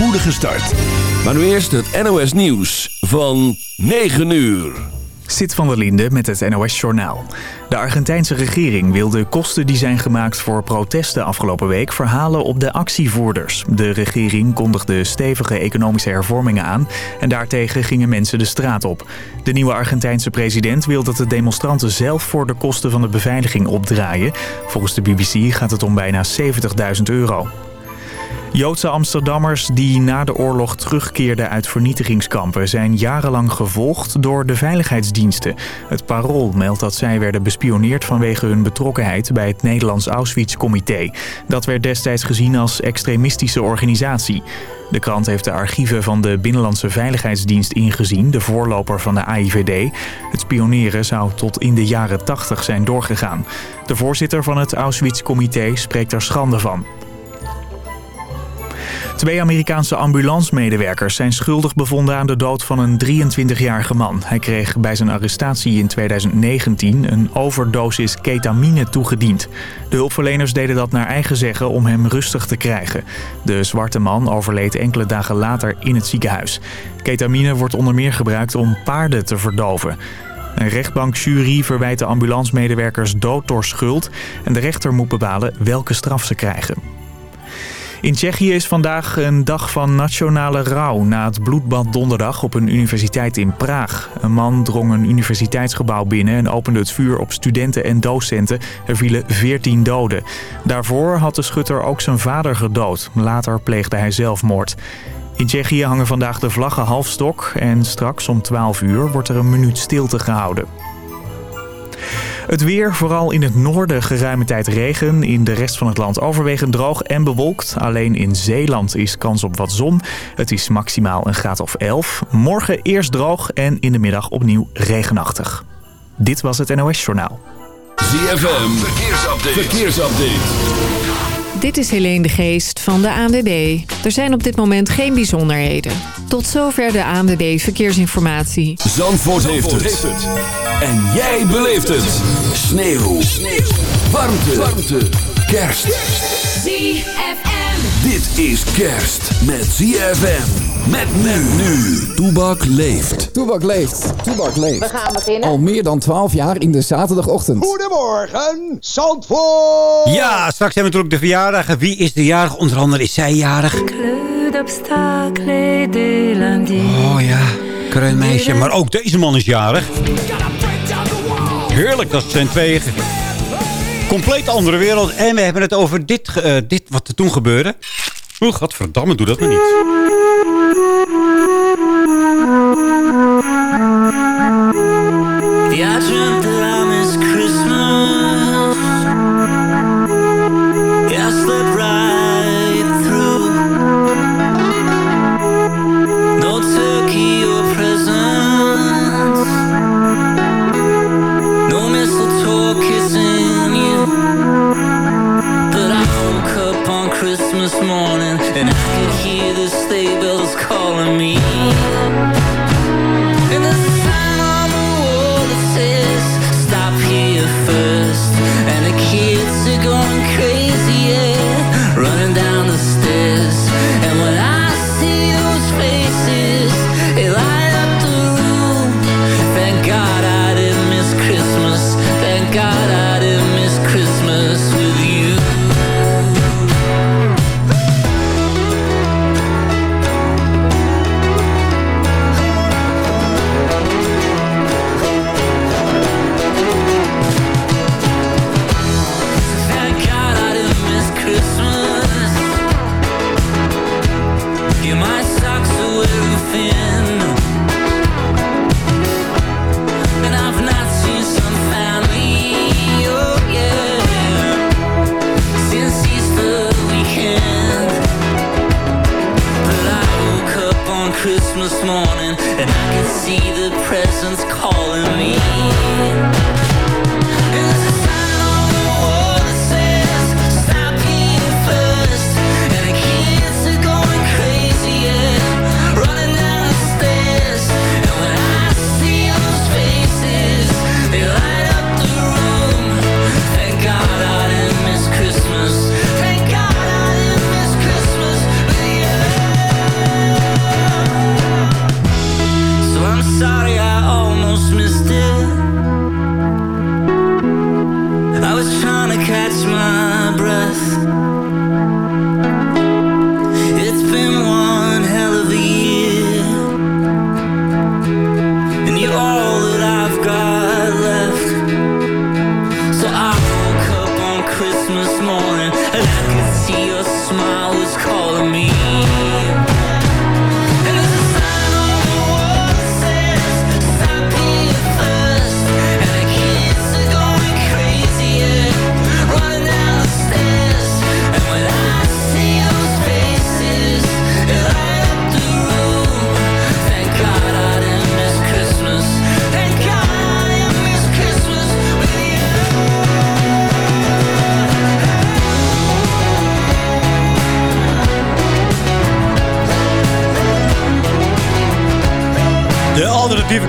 spoedige start. Maar nu eerst het NOS Nieuws van 9 uur. Zit van der Linde met het NOS Journaal. De Argentijnse regering wil de kosten die zijn gemaakt voor protesten afgelopen week verhalen op de actievoerders. De regering kondigde stevige economische hervormingen aan en daartegen gingen mensen de straat op. De nieuwe Argentijnse president wil dat de demonstranten zelf voor de kosten van de beveiliging opdraaien. Volgens de BBC gaat het om bijna 70.000 euro. Joodse Amsterdammers die na de oorlog terugkeerden uit vernietigingskampen... zijn jarenlang gevolgd door de veiligheidsdiensten. Het Parool meldt dat zij werden bespioneerd vanwege hun betrokkenheid... bij het Nederlands Auschwitz-comité. Dat werd destijds gezien als extremistische organisatie. De krant heeft de archieven van de Binnenlandse Veiligheidsdienst ingezien... de voorloper van de AIVD. Het spioneren zou tot in de jaren 80 zijn doorgegaan. De voorzitter van het Auschwitz-comité spreekt er schande van. Twee Amerikaanse ambulancemedewerkers zijn schuldig bevonden aan de dood van een 23-jarige man. Hij kreeg bij zijn arrestatie in 2019 een overdosis ketamine toegediend. De hulpverleners deden dat naar eigen zeggen om hem rustig te krijgen. De zwarte man overleed enkele dagen later in het ziekenhuis. Ketamine wordt onder meer gebruikt om paarden te verdoven. Een rechtbankjury verwijt de ambulancemedewerkers dood door schuld... en de rechter moet bepalen welke straf ze krijgen. In Tsjechië is vandaag een dag van nationale rouw na het bloedbad donderdag op een universiteit in Praag. Een man drong een universiteitsgebouw binnen en opende het vuur op studenten en docenten. Er vielen 14 doden. Daarvoor had de schutter ook zijn vader gedood. Later pleegde hij zelfmoord. In Tsjechië hangen vandaag de vlaggen halfstok en straks om 12 uur wordt er een minuut stilte gehouden. Het weer, vooral in het noorden geruime tijd regen. In de rest van het land overwegend droog en bewolkt. Alleen in Zeeland is kans op wat zon. Het is maximaal een graad of 11. Morgen eerst droog en in de middag opnieuw regenachtig. Dit was het NOS Journaal. ZFM, verkeersupdate. verkeersupdate. Dit is Helene de Geest van de ANWB. Er zijn op dit moment geen bijzonderheden. Tot zover de ANWB Verkeersinformatie. Zandvoort, heeft, het. En jij beleeft het. Sneeuw. Sneeuw. Warmte. Warmte. Kerst. ZFM. Dit is kerst met ZFM. Met men nu. Toebak leeft. Toebak leeft. Toebak leeft. We gaan beginnen. Al meer dan 12 jaar in de zaterdagochtend. Goedemorgen, Zandvoort. Ja, straks hebben we natuurlijk de verjaardag. Wie is de jarig? Onder andere is zij jarig. Oh ja, kreunmeisje. Maar ook deze man is jarig. Heerlijk, dat zijn twee compleet andere wereld. En we hebben het over dit, uh, dit wat er toen gebeurde. Oeh, godverdamme, doe dat maar niet. Mm-hmm.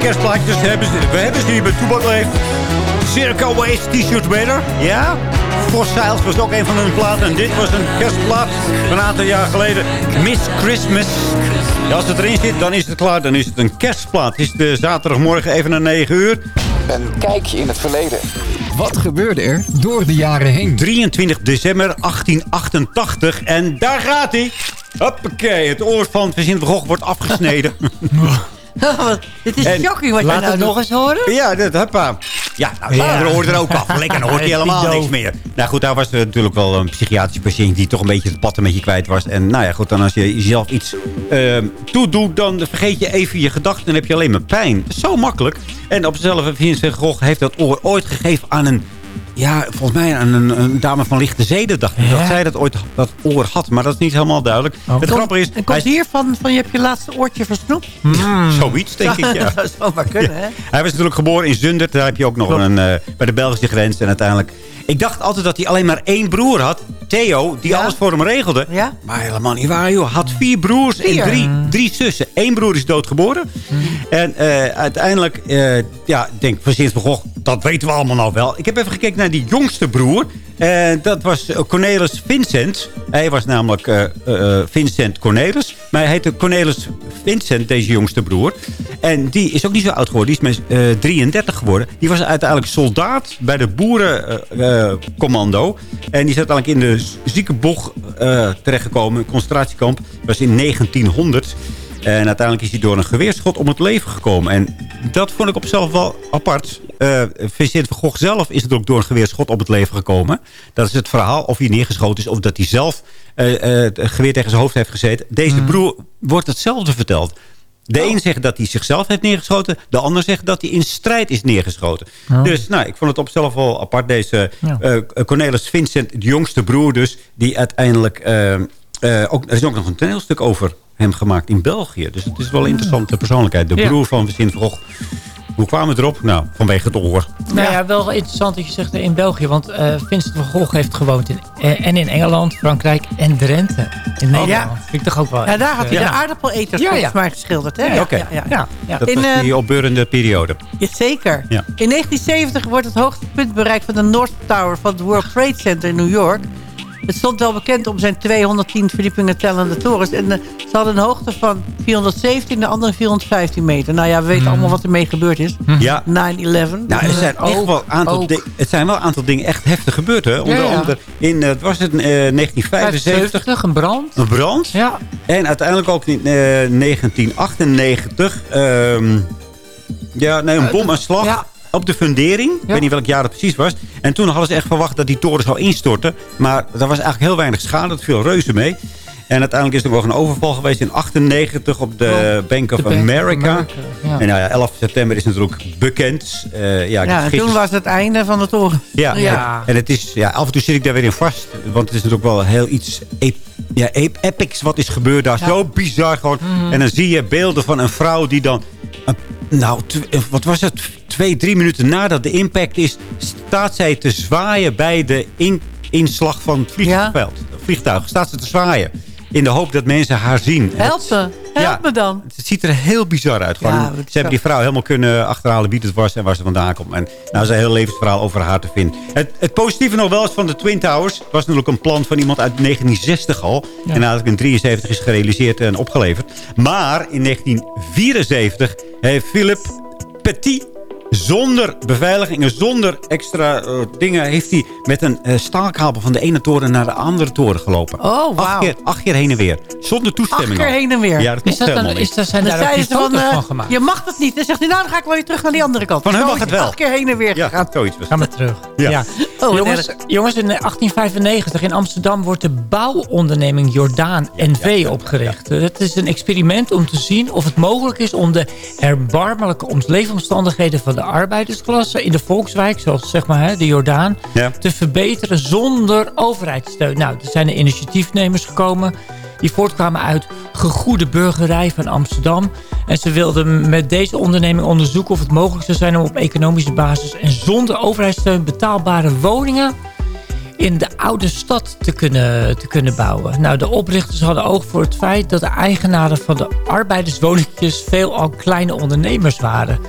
Kerstplaatjes hebben ze, we hebben ze hier bij Toebak Leef. Circle Waste T-shirt Weather. Ja. Fossiles was ook een van hun platen. En dit was een kerstplaat van een aantal jaar geleden. Miss Christmas. Ja, als het erin zit, dan is het klaar. Dan is het een kerstplaat. Het is de zaterdagmorgen even na 9 uur. Een kijkje in het verleden. Wat gebeurde er door de jaren heen? 23 december 1888. En daar gaat hij. Hoppakee, het oor van Vincent van Gogh wordt afgesneden. Dit is En shocking wat je laat nou nog eens horen. ja, dat, hoppa. Ja, nou, Ja. hoort er ook af. Lekker, dan hoort hij helemaal niks meer. Nou goed, daar was er natuurlijk wel een psychiatrische patiënt... die toch een beetje het pad een beetje kwijt was. En nou ja, goed, dan als je jezelf iets ehm toedoet... dan vergeet je even je gedachten en heb je alleen maar pijn. Zo makkelijk. En op zichzelf, Vincent van Gogh heeft dat oor ooit gegeven aan een... Ja, volgens mij een, een dame van lichte zeden, dacht ik. Ja. Dat zij dat ooit dat oor had, maar dat is niet helemaal duidelijk. Het grappige is, En komt is- hiervan van je hebt je laatste oortje versnoept? zoiets, denk ik, ja. dat zou zomaar kunnen, hè? Hij was natuurlijk geboren in Zundert. Daar heb je ook nog een, eh, bij de Belgische grens. En uiteindelijk... Ik dacht altijd dat hij alleen maar één broer had. Theo, die Ja. alles voor hem regelde. Ja? Maar helemaal niet waar, joh. Had vier broers Vier? en drie, drie zussen. Eén broer is doodgeboren. En eh, uiteindelijk, eh, ja, ik denk van sinds Gogh, dat weten we allemaal nou wel. Ik heb even gekeken naar die jongste broer. En dat was eh, Cornelis Vincent. Hij was namelijk eh, eh, Vincent Cornelis. Maar hij heette Cornelis Vincent, deze jongste broer. En die is ook niet zo oud geworden. Die is met eh, 33 geworden. Die was uiteindelijk soldaat bij de boerencommando. en die is uiteindelijk in de ziekenboeg eh terechtgekomen. Een concentratiekamp. Dat was in 1900. En uiteindelijk is hij door een geweerschot om het leven gekomen. En dat vond ik op zichzelf wel apart. Eh Vincent van Gogh zelf is natuurlijk door een geweerschot op het leven gekomen. Dat is het verhaal. Of hij neergeschoten is of dat hij zelf eh, het geweer tegen zijn hoofd heeft gezeten. Deze broer wordt hetzelfde verteld. De een zegt dat hij zichzelf heeft neergeschoten. De ander zegt dat hij in strijd is neergeschoten. Dus nou, ik vond het op zichzelf wel apart. Deze Ja. Cornelis Vincent, de jongste broer dus. Die uiteindelijk... ook, er is ook nog een toneelstuk over hem gemaakt in België. Dus het is wel een interessante persoonlijkheid. De Ja. broer van Vincent van Gogh. Hoe kwamen we erop? Nou, vanwege het oor. Nou ja, wel interessant dat je zegt eh, in België. Want eh, Vincent van Gogh heeft gewoond in, eh, en in Engeland, Frankrijk en Drenthe. In Nederland. Ja. Vind ik toch ook wel... Ja, daar had hij de aardappeleters Ja, volgens ja. mij geschilderd, hè? Ja, oké. ja, ja. Ja, ja. Dat In, was eh, die opbeurende periode. Ja, zeker. Ja. In 1970 wordt het hoogtepunt bereikt van de North Tower van het World Trade Center in New York. Het stond wel bekend om zijn 210 verdiepingen tellende torens. En eh, ze hadden een hoogte van 417, de andere 415 meter. Nou ja, we weten allemaal wat ermee gebeurd is. 9-11. Ja. Nou, er zijn echt Ook, wel een aantal ook. Het zijn wel een aantal dingen echt heftig gebeurd, hè? Onder Ja, ja. andere in, eh, het was het, eh, 1975, 75, een brand. een brand. Ja. En uiteindelijk ook in eh, 1998, ehm, ja, nee, een bomaanslag ja. Op de fundering. Ik weet niet welk jaar het precies was. En toen hadden ze echt verwacht dat die toren zou instorten. Maar er was eigenlijk heel weinig schade. Dat viel reuze mee. En uiteindelijk is er nog een overval geweest in 98 op de Oh, Bank of America. Ja. En nou ja, 11 september is natuurlijk bekend. Eh, ja, ik Ja, en toen was het einde van de toren. ja, Ja. en het is, ja, af en toe zit ik daar weer in vast. Want het is natuurlijk wel heel iets ep- ja, ep- epics wat is gebeurd daar. Zo bizar gewoon. Mhm. En dan zie je beelden van een vrouw die dan... een- nou, eh, wat was het? Twee, drie minuten nadat de impact is... staat zij te zwaaien bij de in- inslag van het vliegveld. Vliegtuig. Staat ze te zwaaien. In de hoop dat mensen haar zien. En Help het- me. Help Ja. me dan. het ziet er heel bizar uit. Gewoon, Ja, ze het hebben die vrouw helemaal kunnen achterhalen wie het was en waar ze vandaan komt. En nou is een heel levensverhaal over haar te vinden. Het, het positieve nog wel is van de Twin Towers. was natuurlijk een plan van iemand uit 1960 al. En eigenlijk in 73 is gerealiseerd en opgeleverd. Maar in 1974 heeft Philip Petit zonder beveiliging en zonder extra eh, dingen... heeft hij met een staalkabel van de ene toren naar de andere toren gelopen. Oh, acht, wauw. keer, acht keer heen en weer. Zonder Acht toestemming. keer al. heen en weer. Ja, dat Is dat dan, is dat, zijn daar ook van, foto's eh, van gemaakt? je mag dat niet. Dan zegt hij, nou dan ga ik wel weer terug naar die andere kant. Van Zo mag het wel. Acht keer heen en weer Ja, gegaan. zoiets was Ga maar terug. Ja. Ja. wat jongens, jongens, in 1895 in Amsterdam wordt de bouwonderneming Jordaan NV opgericht. Het is een experiment om te zien of het mogelijk is om de erbarmelijke om- leefomstandigheden van de arbeidersklasse in de volkswijk, zoals zeg maar hè, de Jordaan, Ja. te verbeteren zonder overheidssteun. Nou, er zijn de initiatiefnemers gekomen die voortkwamen uit gegoede burgerij van Amsterdam. En ze wilden met deze onderneming onderzoeken of het mogelijk zou zijn om op economische basis en zonder overheidssteun betaalbare woningen in de oude stad te kunnen, te kunnen bouwen. Nou, de oprichters hadden oog voor het feit dat de eigenaren van de arbeiderswoningjes veelal kleine ondernemers waren.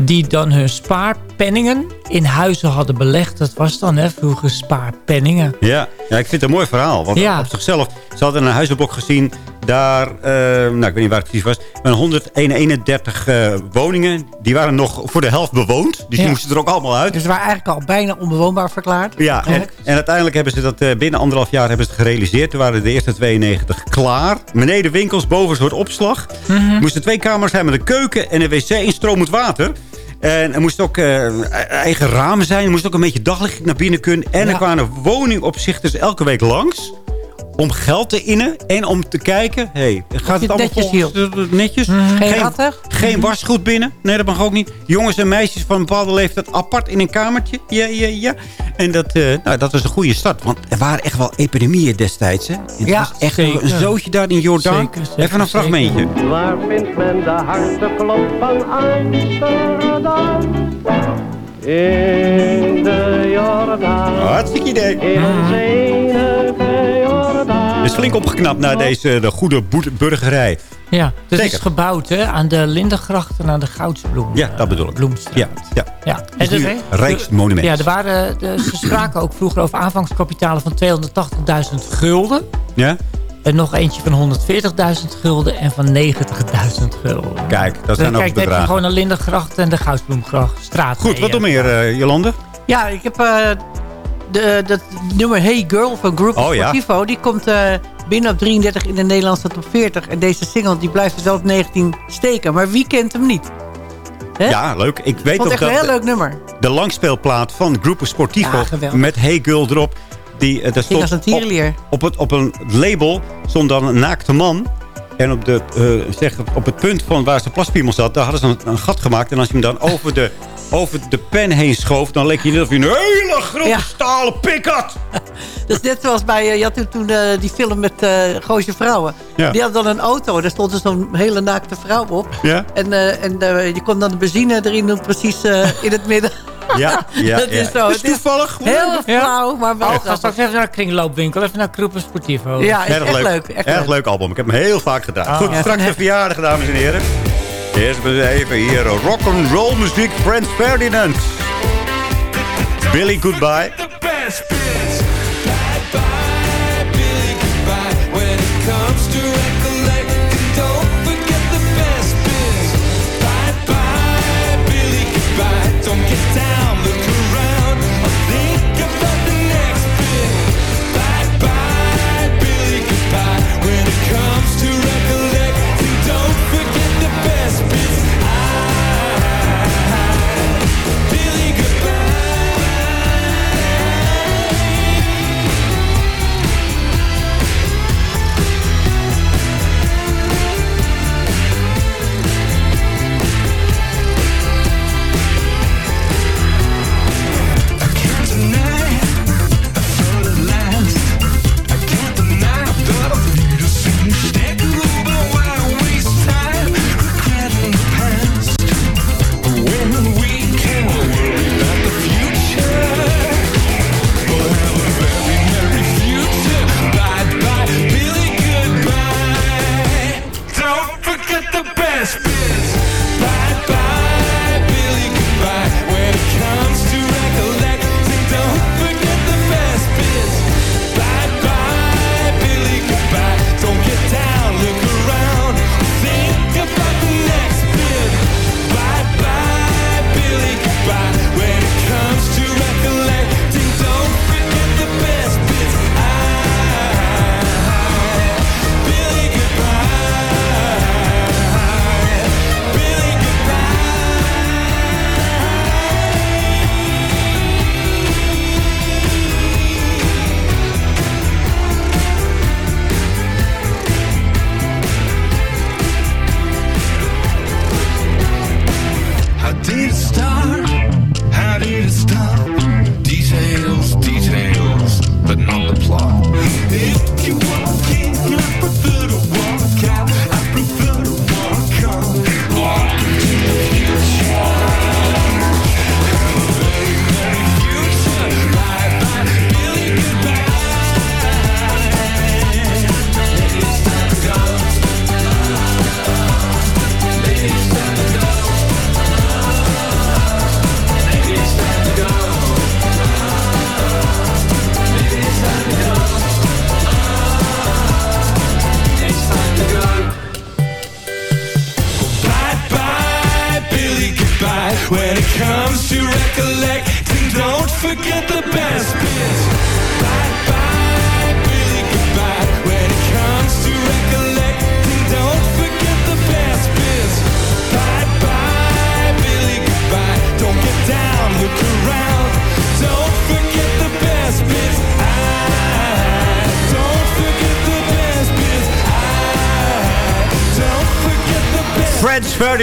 Die dan hun spaarpenningen in huizen hadden belegd. Dat was dan hè, vroeger spaarpenningen. Ja. ja, ik vind het een mooi verhaal. Want Ja. op zichzelf, ze hadden een huizenblok gezien. Daar, eh, nou ik weet niet waar het precies was. Maar 131 eh, woningen. Die waren nog voor de helft bewoond. Dus die Ja. moesten er ook allemaal uit. Dus ze waren eigenlijk al bijna onbewoonbaar verklaard. Ja, en, en uiteindelijk hebben ze dat eh, binnen anderhalf jaar hebben ze het gerealiseerd. Toen waren de eerste 92 klaar. Beneden winkels, boven een soort opslag. Mhm. moesten twee kamers zijn met een keuken en een wc in stromend water. En er moest ook eh, eigen ramen zijn. Er moest ook een beetje daglicht naar binnen kunnen. En er kwamen woningopzichters elke week langs. Om geld te innen en om te kijken. Hey, gaat het allemaal netjes volgens de- netjes? Geen ratten? Geen wasgoed binnen. Nee, dat mag ook niet. Jongens en meisjes van een bepaalde leeftijd apart in een kamertje. Ja, ja, ja. En dat, eh, nou, dat was een goede start. Want er waren echt wel epidemieën destijds. Hè? Het Ja, was echt zeker. een zootje daar in Jordaan. Zeker, zeker, Even een zeker. fragmentje. Waar vindt men de harteklop van Amsterdam? In de Jordaan. Hartstikke idee. In enige Jordaan. Het is flink opgeknapt naar deze de goede burgerij. Ja, dus het Zeker. is gebouwd hè, aan de Lindengracht en aan de Goudsbloem. Ja, dat eh, bedoel ik. Bloemstraat. Ja, ja. Ja. is nu de- een Rijksmonument. Ja, er waren, de, ze spraken ook vroeger over aanvangskapitalen van 280.000 gulden. ja? En nog eentje van 140.000 gulden en van 90.000 gulden. Kijk, dat Dus zijn ook kijk, dan heb je bedragen. gewoon de Lindengracht en de Goudsbloemgracht. Straat. Goed, wat nog meer, eh, Jolande? Ja, ik heb eh, de, dat nummer Hey Girl van Group Oh, ja. Sportivo. Die komt eh, binnen op 33 in de Nederlandse top 40. En deze single die blijft dus wel op 19 steken. Maar wie kent hem niet? Ja, leuk. Ik weet ook echt een dat heel leuk nummer. de langspeelplaat van Grupo Sportivo... Ja, met Hey Girl erop... Die, daar Ging stond als een tierenlier. op, het, op een label stond dan een naakte man... En op, de, eh, zeg, op het punt van waar zijn plaspiemel zat... daar hadden ze een, een gat gemaakt. En als je hem dan over de, over de pen heen schoof... dan leek je net of je een hele grote Ja. stalen pik had. Dat is net zoals bij, eh, je had toen, toen eh, die film met Goosje Vrouwen. Ja. Die had dan een auto, daar stond er zo'n hele naakte vrouw op. Ja, En, en je kon dan de benzine erin doen, precies in het midden. ja, ja. Dat is zo. Toevallig. Heel flauw, maar wel Oh, ga straks even naar kringloopwinkel. Even naar Kroepen Sportivo. Ja, is Erg echt leuk. leuk. Echt Erg leuk. leuk album. Ik heb hem heel vaak gedaan. Goed, Ja. straks de verjaardag, dames en heren. Eerst maar even hier rock and roll muziek. Frans Ferdinand. Billy Goodbye.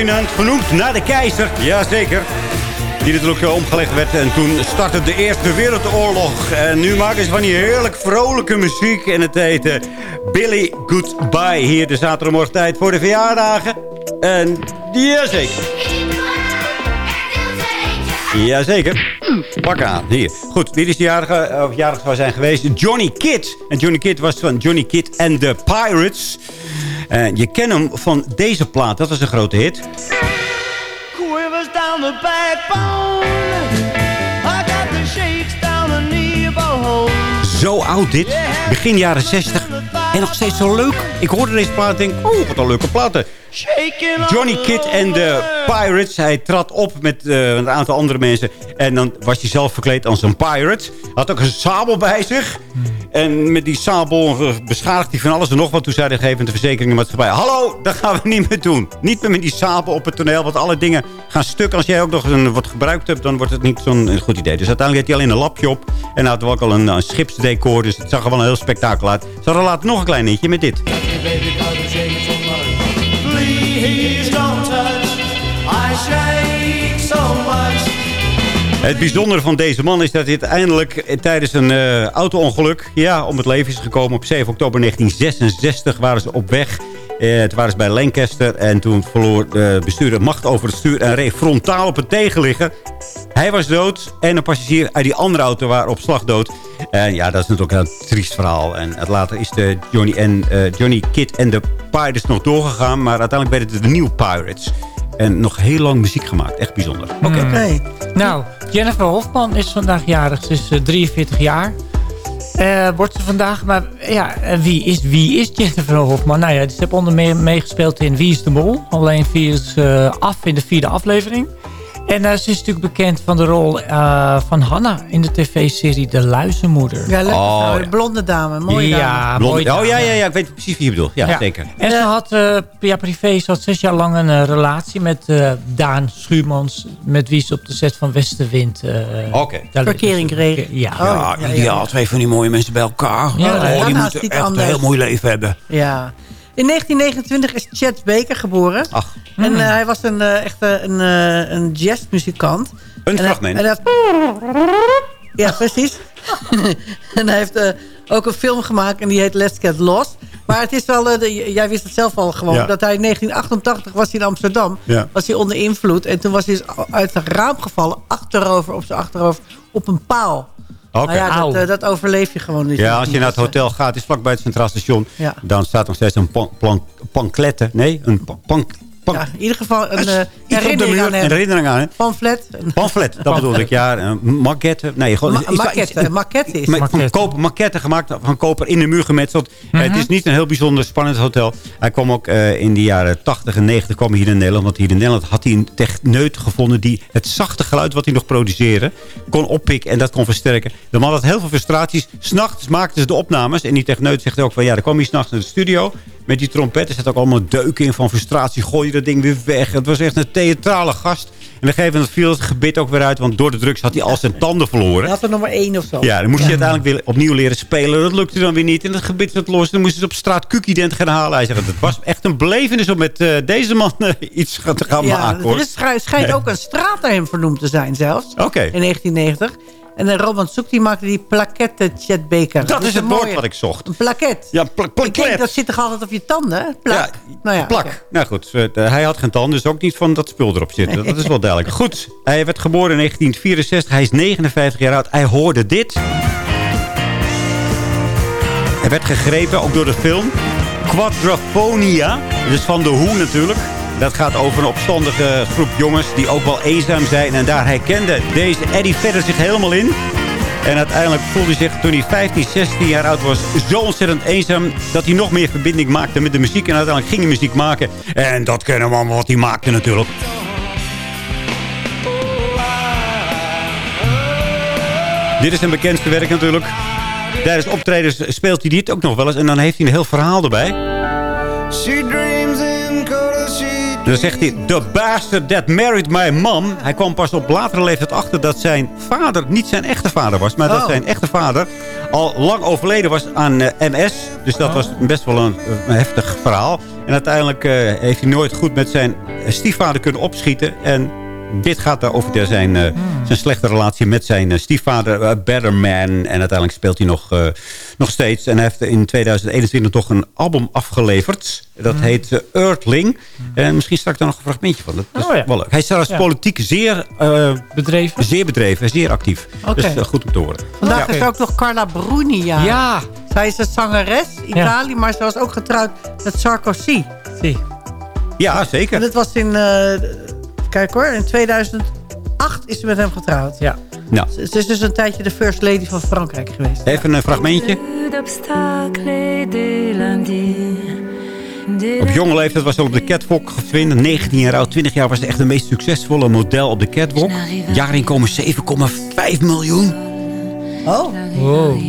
Ferdinand, vernoemd naar de keizer. Jazeker. Die natuurlijk eh, omgelegd werd. En toen startte de Eerste Wereldoorlog. En nu maken ze van die heerlijk vrolijke muziek. En het heet eh, Billy Goodbye. Hier de zaterdagmorgen tijd voor de verjaardagen. En jazeker. Jazeker. Pak aan, hier. Goed, wie is de jarige, of jarig zou zijn geweest? Johnny Kidd. En Johnny Kidd was van Johnny Kidd and the Pirates. En je kent hem van deze plaat. Dat was een grote hit. Quivers down the backbone. I got the shakes down the. Zo oud dit. Begin jaren 60. En nog steeds zo leuk. Ik hoorde deze plaat en denk, oeh, wat een leuke platen. Johnny Kidd en de Pirates. Hij trad op met eh, een aantal andere mensen. En dan was hij zelf verkleed als een pirate. Had ook een sabel bij zich. En met die sabel eh, beschadigd hij van alles en nog wat. Toen zei de gevende verzekeringenmaatschappij... Hallo, dat gaan we niet meer doen. Niet meer met die sabel op het toneel. Want alle dingen gaan stuk. Als jij ook nog een, wat gebruikt hebt, dan wordt het niet zo'n goed idee. Dus uiteindelijk had hij alleen een lapje op. En had ook al een, een schipsdecor. Dus het zag er wel een heel spektakel uit. Ze hadden later nog een klein eentje met dit. Het bijzondere van deze man is dat hij uiteindelijk eh, tijdens een eh, auto-ongeluk... ja, om het leven is gekomen. Op 7 oktober 1966 waren ze op weg. Eh, toen waren ze bij Lancaster. En toen verloor de bestuurder macht over het stuur... en reed frontaal op het tegenligger. Hij was dood en een passagier uit die andere auto waren op slag dood. En ja, dat is natuurlijk een triest verhaal. En het later is de Johnny, en, eh, Johnny Kid en de Pirates nog doorgegaan. Maar uiteindelijk werden het de New Pirates. En nog heel lang muziek gemaakt. Echt bijzonder. Oké. Oké. Nou, Jennifer Hofman is vandaag jarig. Ze is eh, 43 jaar. Eh, wordt ze vandaag, maar ja, en wie is, wie is Jennifer Hofman? Nou ja, ze heeft onder meer meegespeeld in Wie is de Mol? Alleen vier is eh, af in de vierde aflevering. En eh, ze is natuurlijk bekend van de rol eh, van Hanna in de tv-serie De Luizenmoeder. Ja, lekker Oh, vrouw. ja. Blonde dame, mooie dame. ja, Blond- mooi oh ja, ja, ja, ik weet precies wie je bedoelt. Ja, Ja. zeker. En ze had eh, ja, privé ze had zes jaar lang een relatie met eh, Daan Schuurmans. Met wie ze op de set van Westenwind... eh, Oké. daar- Verkering kreeg. Ja. Oh, ja, ja, ideaal. Twee van die mooie mensen bij elkaar. Ja, oh, die moeten echt anders. een heel mooi leven hebben. Ja. In 1929 is Chet Baker geboren. Ach, En eh, hij was een, echt eh, een, een jazzmuzikant. een En hij- en hij ja, precies. en hij heeft ook een film gemaakt en die heet Let's Get Lost. Maar het is wel, de- jij wist het zelf al gewoon, Ja. dat hij in 1988 was hij in Amsterdam. Ja. Was hij onder invloed. En toen was hij dus uit het raam gevallen, achterover, op zijn achterover, op een paal. Oké. Ja, dat, eh, dat overleef je gewoon dus Ja, niet. als je naar het hotel gaat, is vlakbij het Centraal Station. Ja. Dan staat nog steeds een pan, plan, pankletten. Nee, een pan- Ja, in ieder geval een eh, de herinnering muur, aan Een hem. herinnering aan hem. Pamflet. Een Pamflet, dat bedoel ik. Ja, een maquette. Nee, gewoon, ma iets- iets- maquette. maquette is het. van koper, maquette gemaakt van koper in de muur gemetseld. Eh, het is niet een heel bijzonder spannend hotel. Hij kwam ook eh, in de jaren 80 en 90 kwam hij hier in Nederland. Want hier in Nederland had hij een techneut gevonden... die het zachte geluid wat hij nog produceerde kon oppikken en dat kon versterken. De man had heel veel frustraties. S'nachts maakten ze de opnames. En die techneut zegt ook van... ja, dan kwam hij s'nachts naar de studio... Met die trompet, er zat ook allemaal deuken in van frustratie. Gooi je dat ding weer weg. Het was echt een theatrale gast. En op een gegeven moment viel het gebit ook weer uit. Want door de drugs had hij al zijn tanden verloren. Hij had er nog maar één of zo. Ja, dan moest hij uiteindelijk weer opnieuw leren spelen. Dat lukte dan weer niet. En het gebit werd los. Dan moesten ze op straat Kukident gaan halen. Hij zegt, het was echt een belevenis om met eh, deze man eh, iets te gaan Ja, maken. Hoor. er schijnt ook een straat naar hem vernoemd te zijn zelfs. Oké. In 1990. En de Roman Zoek die maakte die plaquette Chet Baker. Dat is het woord mooie- wat ik zocht. Een plaquette. Ja, plak, plak, Ik denk, plak. dat zit toch altijd op je tanden? hè? Plak. Ja, nou ja, plak. Nou goed, eh, hij had geen tanden, dus ook niet van dat spul erop zitten. Dat is wel duidelijk. Goed, hij werd geboren in 1964. Hij is 59 jaar oud. Hij hoorde dit. Hij werd gegrepen, ook door de film. Quadrophonia. Dus van de Hoe natuurlijk. Dat gaat over een opstandige groep jongens die ook wel eenzaam zijn. En daar herkende deze Eddie verder zich helemaal in. En uiteindelijk voelde hij zich toen hij 15, 16 jaar oud was zo ontzettend eenzaam... dat hij nog meer verbinding maakte met de muziek. En uiteindelijk ging hij muziek maken. En dat kennen we allemaal wat hij maakte natuurlijk. Dit is zijn bekendste werk natuurlijk. Tijdens optredens speelt hij dit ook nog wel eens. En dan heeft hij een heel verhaal erbij. Dan zegt hij... The bastard that married my mom. Hij kwam pas op latere leeftijd achter dat zijn vader niet zijn echte vader was. Maar dat Oh. zijn echte vader al lang overleden was aan eh, MS. Dus dat was best wel een, een heftig verhaal. En uiteindelijk eh, heeft hij nooit goed met zijn stiefvader kunnen opschieten. En dit gaat daar over zijn, eh, zijn slechte relatie met zijn eh, stiefvader, eh, Better Man. En uiteindelijk speelt hij nog, eh, nog steeds. En hij heeft in 2021 toch een album afgeleverd. Dat heet eh, Earthling. En misschien straks daar nog een fragmentje van. Dat is Oh ja. wel leuk. Hij is trouwens Ja. politiek zeer, eh, Bedreven? zeer bedreven, zeer actief. Oké. Dus eh, goed om te horen. Vandaag Ja. is er ook nog Carla Bruni. Ja. Ja. Zij is een zangeres, Italië, maar ze was ook getrouwd met Sarkozy. Zie. Ja, En zeker. dat was in, eh, kijk hoor, in 2008 is ze met hem getrouwd. Ja. Nou, Ze ze is dus een tijdje de first lady van Frankrijk geweest. even een fragmentje. Op jonge leeftijd was ze op de catwalk gevonden. 19 jaar oud, 20 jaar was ze echt de meest succesvolle model op de catwalk. Jaarinkomen 7,5 miljoen. Oh, Wow.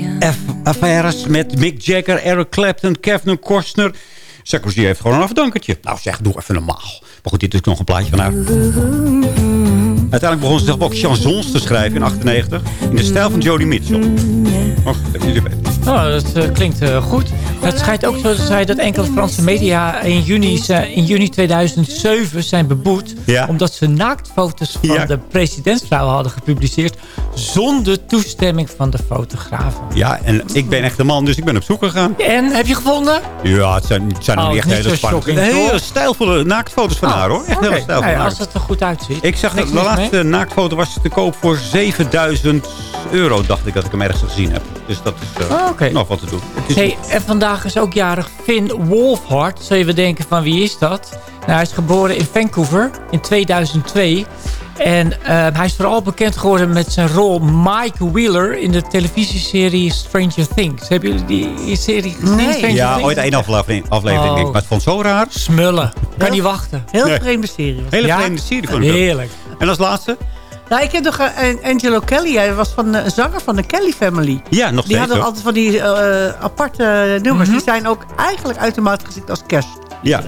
Affaires met Mick Jagger, Eric Clapton, Kevin Costner. Sarkozy heeft gewoon een afdankertje. Nou zeg, doe even normaal. Maar goed, dit is nog een plaatje van haar. Uiteindelijk begon ze zelf ook chansons te schrijven in 98. In de stijl van Jody Mitchell. Oh, dat weten. Oh, dat eh, klinkt eh, goed. Het schijnt ook zo te zijn dat enkele Franse media in juni, in juni 2007 zijn beboet. Ja. Omdat ze naaktfoto's van Ja. de presidentsvrouw hadden gepubliceerd. Zonder toestemming van de fotografen. Ja, en ik ben echt een man, dus ik ben op zoek gegaan. En, heb je gevonden? Ja, het zijn, het zijn Oh, niet echt niet hele spannende. Hele stijlvolle naaktfoto's van haar, hoor. Echt hele stijlvolle Nou ja, als het er goed uitziet. Ik zag dat de mis mee. laatste naaktfoto was te koop voor 7000 euro, dacht ik dat ik hem ergens gezien heb. Dus dat is eh, Oh, oké. nog wat te doen. Het is Hey, en vandaag is ook jarig Finn Wolfhard. Zou je wel denken van wie is dat? Nou, hij is geboren in Vancouver in 2002. En eh, hij is vooral bekend geworden met zijn rol Mike Wheeler... in de televisieserie Stranger Things. Hebben jullie die serie gezien? Nee. Stranger ja, Things? ooit één aflevering, aflevering Oh. denk ik. Maar het vond zo raar. Smullen. Kan niet wachten. heel Nee. vreemde serie. Hele Ja? vreemde serie vond ik dat. Heerlijk. En als laatste? Nou, ik heb nog eh, Angelo Kelly. Hij was van eh, een zanger van de Kelly Family. Ja, nog Die steeds. hadden hoor. altijd van die eh, aparte nummers. Die zijn ook eigenlijk uitermate gezien als kerst. Ja,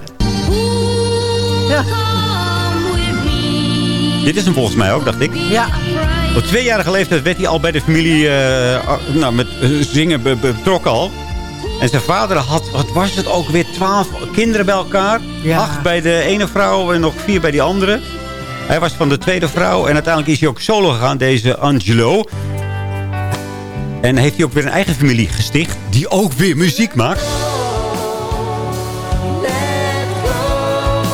Ja, dit is hem volgens mij ook, dacht ik. ja. Op tweejarige leeftijd werd hij al bij de familie nou, met zingen be- be- betrokken al. En zijn vader had, wat was het ook weer, twaalf kinderen bij elkaar. Ja. Acht bij de ene vrouw en nog vier bij die andere. Hij was van de tweede vrouw en uiteindelijk is hij ook solo gegaan, deze Angelo. En heeft hij ook weer een eigen familie gesticht, die ook weer muziek maakt.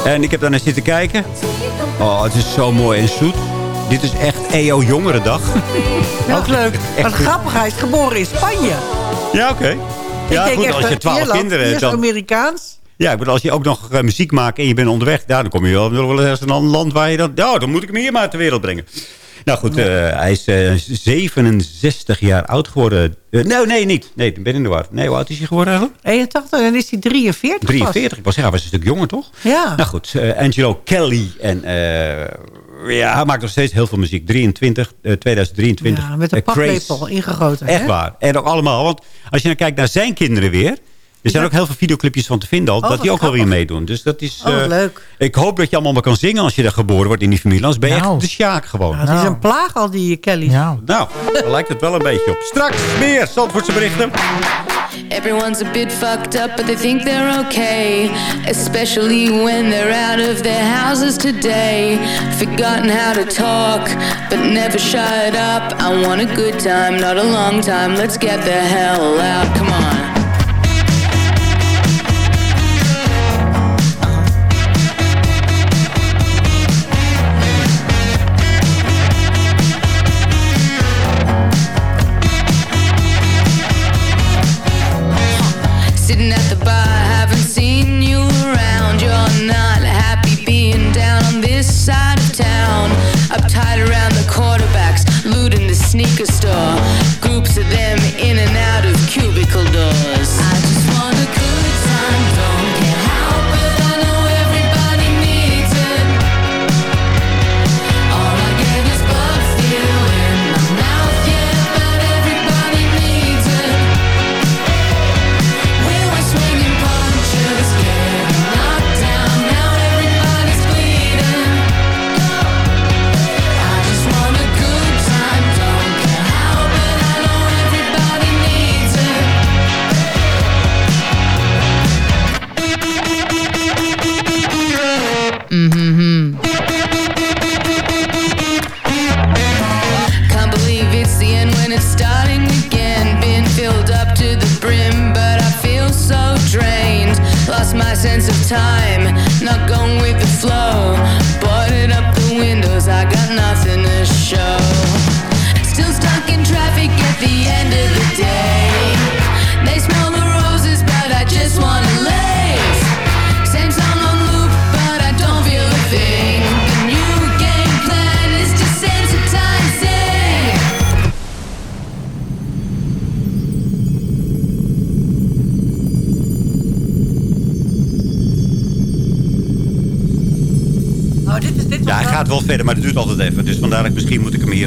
En ik heb daar naar zitten kijken. Oh, het is zo mooi en zoet. Dit is echt EO Jongerendag. Ook leuk. Wat grappig, hij is geboren in Spanje. Ja, oké. Ja, goed, als je twaalf kinderen... Eerst Dan, Amerikaans. Ja, ik bedoel, als je ook nog eh, muziek maakt en je bent onderweg... Ja, dan kom je wel, wel eens een land waar je dan... Ja, dan moet ik hem hier maar ter wereld brengen. Nou goed, eh, hij is eh, 67 jaar oud geworden. Eh, nee, nee, niet. Nee, ik ben in de war. Nee, hoe oud is hij geworden eigenlijk? 81 en dan is hij 43 pas. 43. Ik was, ja, was een stuk jonger, toch? Ja. Nou goed, eh, Angelo Kelly. En eh, ja, hij maakt nog steeds heel veel muziek. 23, eh, 2023. Ja, met een Eh, paplepel ingegoten. Echt hè? waar. En ook allemaal. Want als je dan kijkt naar zijn kinderen weer... Er zijn Ja. ook heel veel videoclipjes van te vinden al. Oh, dat die ook wel weer meedoen. Dus dat is... Oh, eh, leuk. Ik hoop dat je allemaal maar kan zingen als je daar geboren wordt in die familie. Anders ben je Nou. echt de sjaak gewoon. Ja, het is een plaag al die Kelly's. Ja. Nou, daar lijkt het wel een beetje op. Straks meer Zandvoortse berichten. Everyone's a bit fucked up, but they think they're okay. Especially when they're out of their houses today. Forgotten how to talk, but never shut up. I want a good time, not a long time. Let's get the hell out, come on.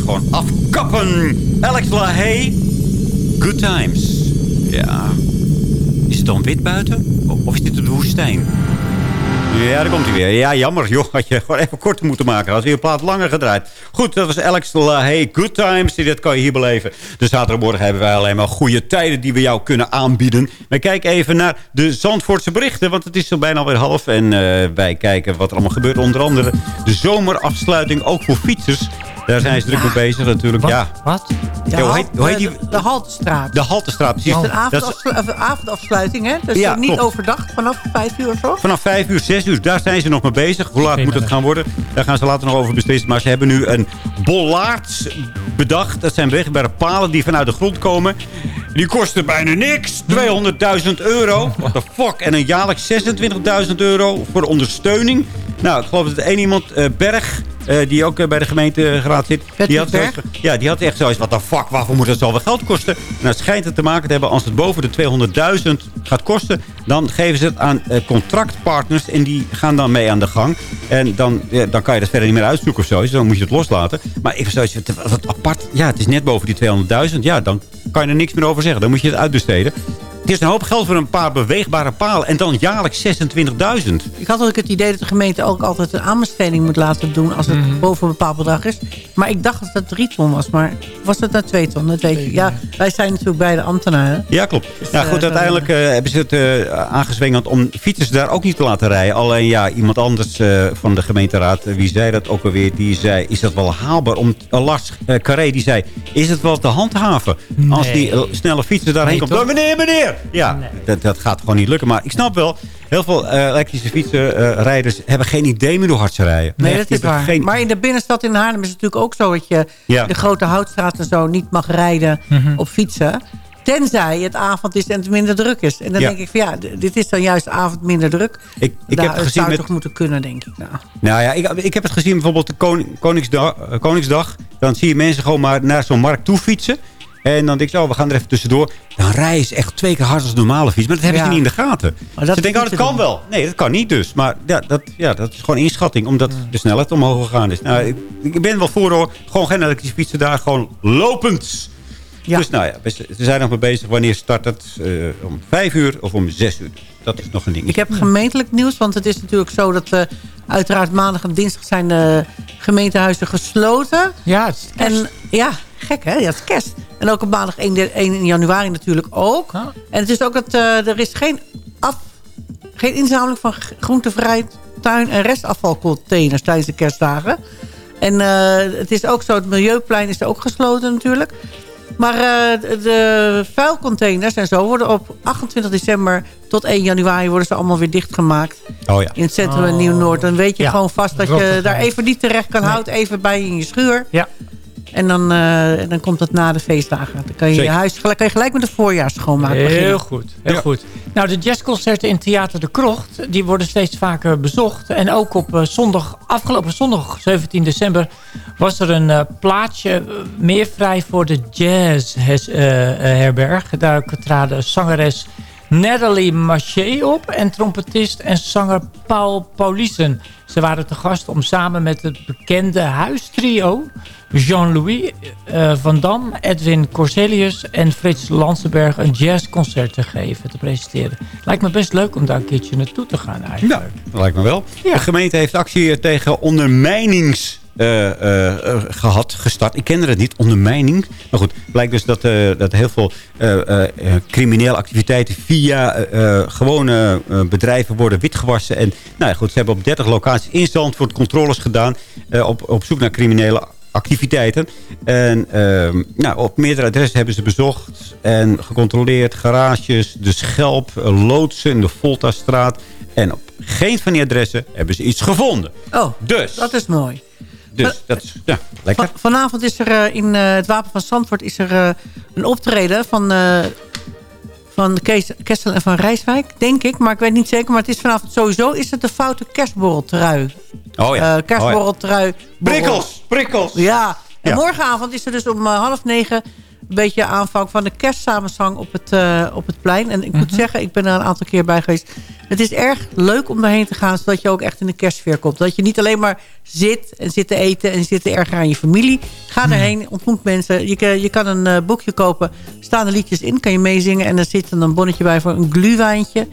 Gewoon afkappen. Alex LaHaye, Good Times. Ja. Is het dan wit buiten? Of is dit de woestijn? Ja, daar komt hij weer. Ja, jammer. Joh, had je gewoon even korter moeten maken. Had hij een plaat langer gedraaid. Goed, dat was Alex LaHaye. Good Times. Dat kan je hier beleven. Dus zaterdagmorgen hebben wij alleen maar goede tijden die we jou kunnen aanbieden. We kijken even naar de Zandvoortse berichten. Want het is al bijna alweer half. En eh, wij kijken wat er allemaal gebeurt. Onder andere de zomerafsluiting ook voor fietsers. Daar zijn ze druk mee bezig natuurlijk. Ja. Wat? De, Ja, hoe heet- hoe heet die- de Haltestraat. De Haltestraat, precies. Een Dat is- een avondafsluiting, hè? Dus Ja, niet klopt. overdag, vanaf vijf uur of zo. Vanaf 5 uur, 6 uur, daar zijn ze nog mee bezig. Hoe laat moet het gaan worden? Daar gaan ze later nog over beslissen. Maar ze hebben nu een bollaards bedacht. Dat zijn wegbare palen die vanuit de grond komen. Die kosten bijna niks. 200.000 euro. What the fuck? En een jaarlijks 26.000 euro voor ondersteuning. Nou, ik geloof dat er één iemand, eh, Berg... eh, die ook eh, bij de gemeenteraad zit. Die had, zoiets- ja, die had echt zoiets. Wat de fuck, waarvoor moet dat zoveel geld kosten? Nou, het schijnt het te maken te hebben. Als het boven de 200.000 gaat kosten. Dan geven ze het aan eh, contractpartners. En die gaan dan mee aan de gang. En dan, ja, dan kan je dat verder niet meer uitzoeken of zo. Dus dan moet je het loslaten. Maar ik zoiets, wat, wat apart. Ja, het is net boven die 200.000. Ja, dan kan je er niks meer over zeggen. Dan moet je het uitbesteden. Het is een hoop geld voor een paar beweegbare palen. En dan jaarlijks 26.000. Ik had ook het idee dat de gemeente ook altijd een aanbesteding moet laten doen... als het Mhm. boven een bepaald bedrag is. Maar ik dacht dat het drie ton was. Maar was het nou twee ton? Dat weet ik. Ja, wij zijn natuurlijk beide ambtenaren. Ja, klopt. nou eh, goed, dan- uiteindelijk eh, hebben ze het eh, aangezwengeld om fietsers daar ook niet te laten rijden. Alleen ja, iemand anders eh, van de gemeenteraad, eh, wie zei dat ook alweer, die zei, is dat wel haalbaar? Om, uh, Lars eh, Carré, die zei, is het wel te handhaven? Als die eh, snelle fietser daarheen Nee, komt. toch? "Oh, meneer, Ja, dat, dat gaat gewoon niet lukken. Maar ik snap wel, heel veel eh, elektrische fietsenrijders hebben geen idee meer hoe hard ze rijden. Nee, dat is hebben waar. Geen... Maar in de binnenstad in Haarlem is het natuurlijk ook zo... dat je Ja. de grote houtstraat en zo niet mag rijden Mhm. op fietsen. Tenzij het avond is en het minder druk is. En dan Ja. denk ik van ja, dit is dan juist avond minder druk. Ik, ik Daar heb het gezien zou met toch moeten kunnen, denk ik. Nou. Nou ja, ik, ik heb het gezien bijvoorbeeld de Koning, Koningsdag, eh, Koningsdag. Dan zie je mensen gewoon maar naar zo'n markt toe fietsen. En dan denk je, oh, we gaan er even tussendoor. Dan rijden ze echt twee keer harder als een normale fiets. Maar dat hebben Ja. ze niet in de gaten. Maar dat ze denken, oh, dat kan doen. wel. Nee, dat kan niet dus. Maar ja, dat, ja, dat is gewoon inschatting. Omdat de snelheid omhoog gegaan is. Nou, ik, ik ben wel voor hoor. Gewoon geen elektrische fietsen daar. Gewoon lopend. Ja. Dus nou ja, we ze zijn nog mee bezig. Wanneer start het? Eh, om vijf uur of om zes uur? Dat is nog een ding. Ik heb gemeentelijk nieuws, want het is natuurlijk zo dat eh, uiteraard maandag en dinsdag zijn de gemeentehuizen gesloten. Ja, het is kerst. En ja, gek hè, ja, het is kerst. En ook op maandag 1, de- 1 januari natuurlijk ook. En het is ook dat eh, er is geen, af, geen inzameling van groentevrij tuin- en restafvalcontainers tijdens de kerstdagen. En eh, het is ook zo, het Milieuplein is er ook gesloten natuurlijk. Maar eh, de- vuilcontainers en zo worden op 28 december tot 1 januari worden ze allemaal weer dichtgemaakt. Oh ja. In het centrum in Oh. Nieuw-Noord. Dan weet je Ja, gewoon vast dat je daar even niet terecht kan Nee. houden. Even bij in je schuur. Ja. En dan, eh, en dan komt het na de feestdagen. Dan kan je je huis gelijk, kan je gelijk met de voorjaar schoonmaken. Heel beginnen. goed, heel Ja. goed. Nou, de jazzconcerten in Theater de Krocht... die worden steeds vaker bezocht. En ook op eh, zondag, afgelopen zondag, 17 december... was er een eh, plaatsje meer vrij voor de jazzherberg. Daar traden zangeres Natalie Maché op... en trompetist en zanger Paul Paulissen. Ze waren te gast om samen met het bekende huistrio... Jean-Louis eh, Van Dam, Edwin Corselius en Frits Lansenberg... een jazzconcert te geven, te presenteren. Lijkt me best leuk om daar een keertje naartoe te gaan eigenlijk. Ja, dat lijkt me wel. Ja. De gemeente heeft actie tegen ondermijnings gehad, gestart. Ik kende het niet, ondermijning. Maar goed, blijkt dus dat, eh, dat heel veel eh, eh, eh, criminele activiteiten via eh, eh, gewone eh, bedrijven worden witgewassen. En nou ja, goed, ze hebben op 30 locaties in Zandvoort controles gedaan eh, op, op zoek naar criminele activiteiten. En ehm, nou, op meerdere adressen hebben ze bezocht en gecontroleerd. Garages, de Schelp, eh, loodsen in de Voltastraat. En op geen van die adressen hebben ze iets gevonden. Oh, Dus, dat is mooi. Dus dat is ja, lekker. Va- vanavond is er eh, in eh, het Wapen van Zandvoort is er, eh, een optreden van, eh, van Kees, Kessel en van Rijswijk, denk ik. Maar ik weet niet zeker. Maar het is vanavond sowieso is het de foute kerstborreltrui. Oh ja. Eh, kerstborreltrui. Prikkels, prikkels. Ja. En Ja. morgenavond is er dus om eh, half negen een beetje aanvang van de kerstsamenzang op het, eh, op het plein. En ik moet zeggen, ik ben er een aantal keer bij geweest. Het is erg leuk om daarheen te gaan, zodat je ook echt in de kerstsfeer komt. Dat je niet alleen maar zit en zit te eten en zit te erger aan je familie. Ga erheen, ontmoet mensen. Je, kan- je kan een eh, boekje kopen, staan er liedjes in, kan je meezingen. En er zit dan een bonnetje bij voor een gluwijntje.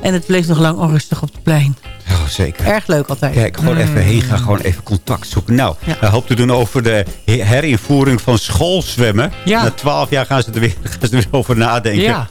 En het bleef nog lang onrustig op het plein. Oh, zeker. Erg leuk altijd. Kijk, gewoon even heen gaan, gewoon even contact zoeken. Nou, Ja. ik hoop te doen over de he- herinvoering van schoolzwemmen. Ja. Na twaalf jaar gaan ze, er weer, gaan ze er weer over nadenken. Ja.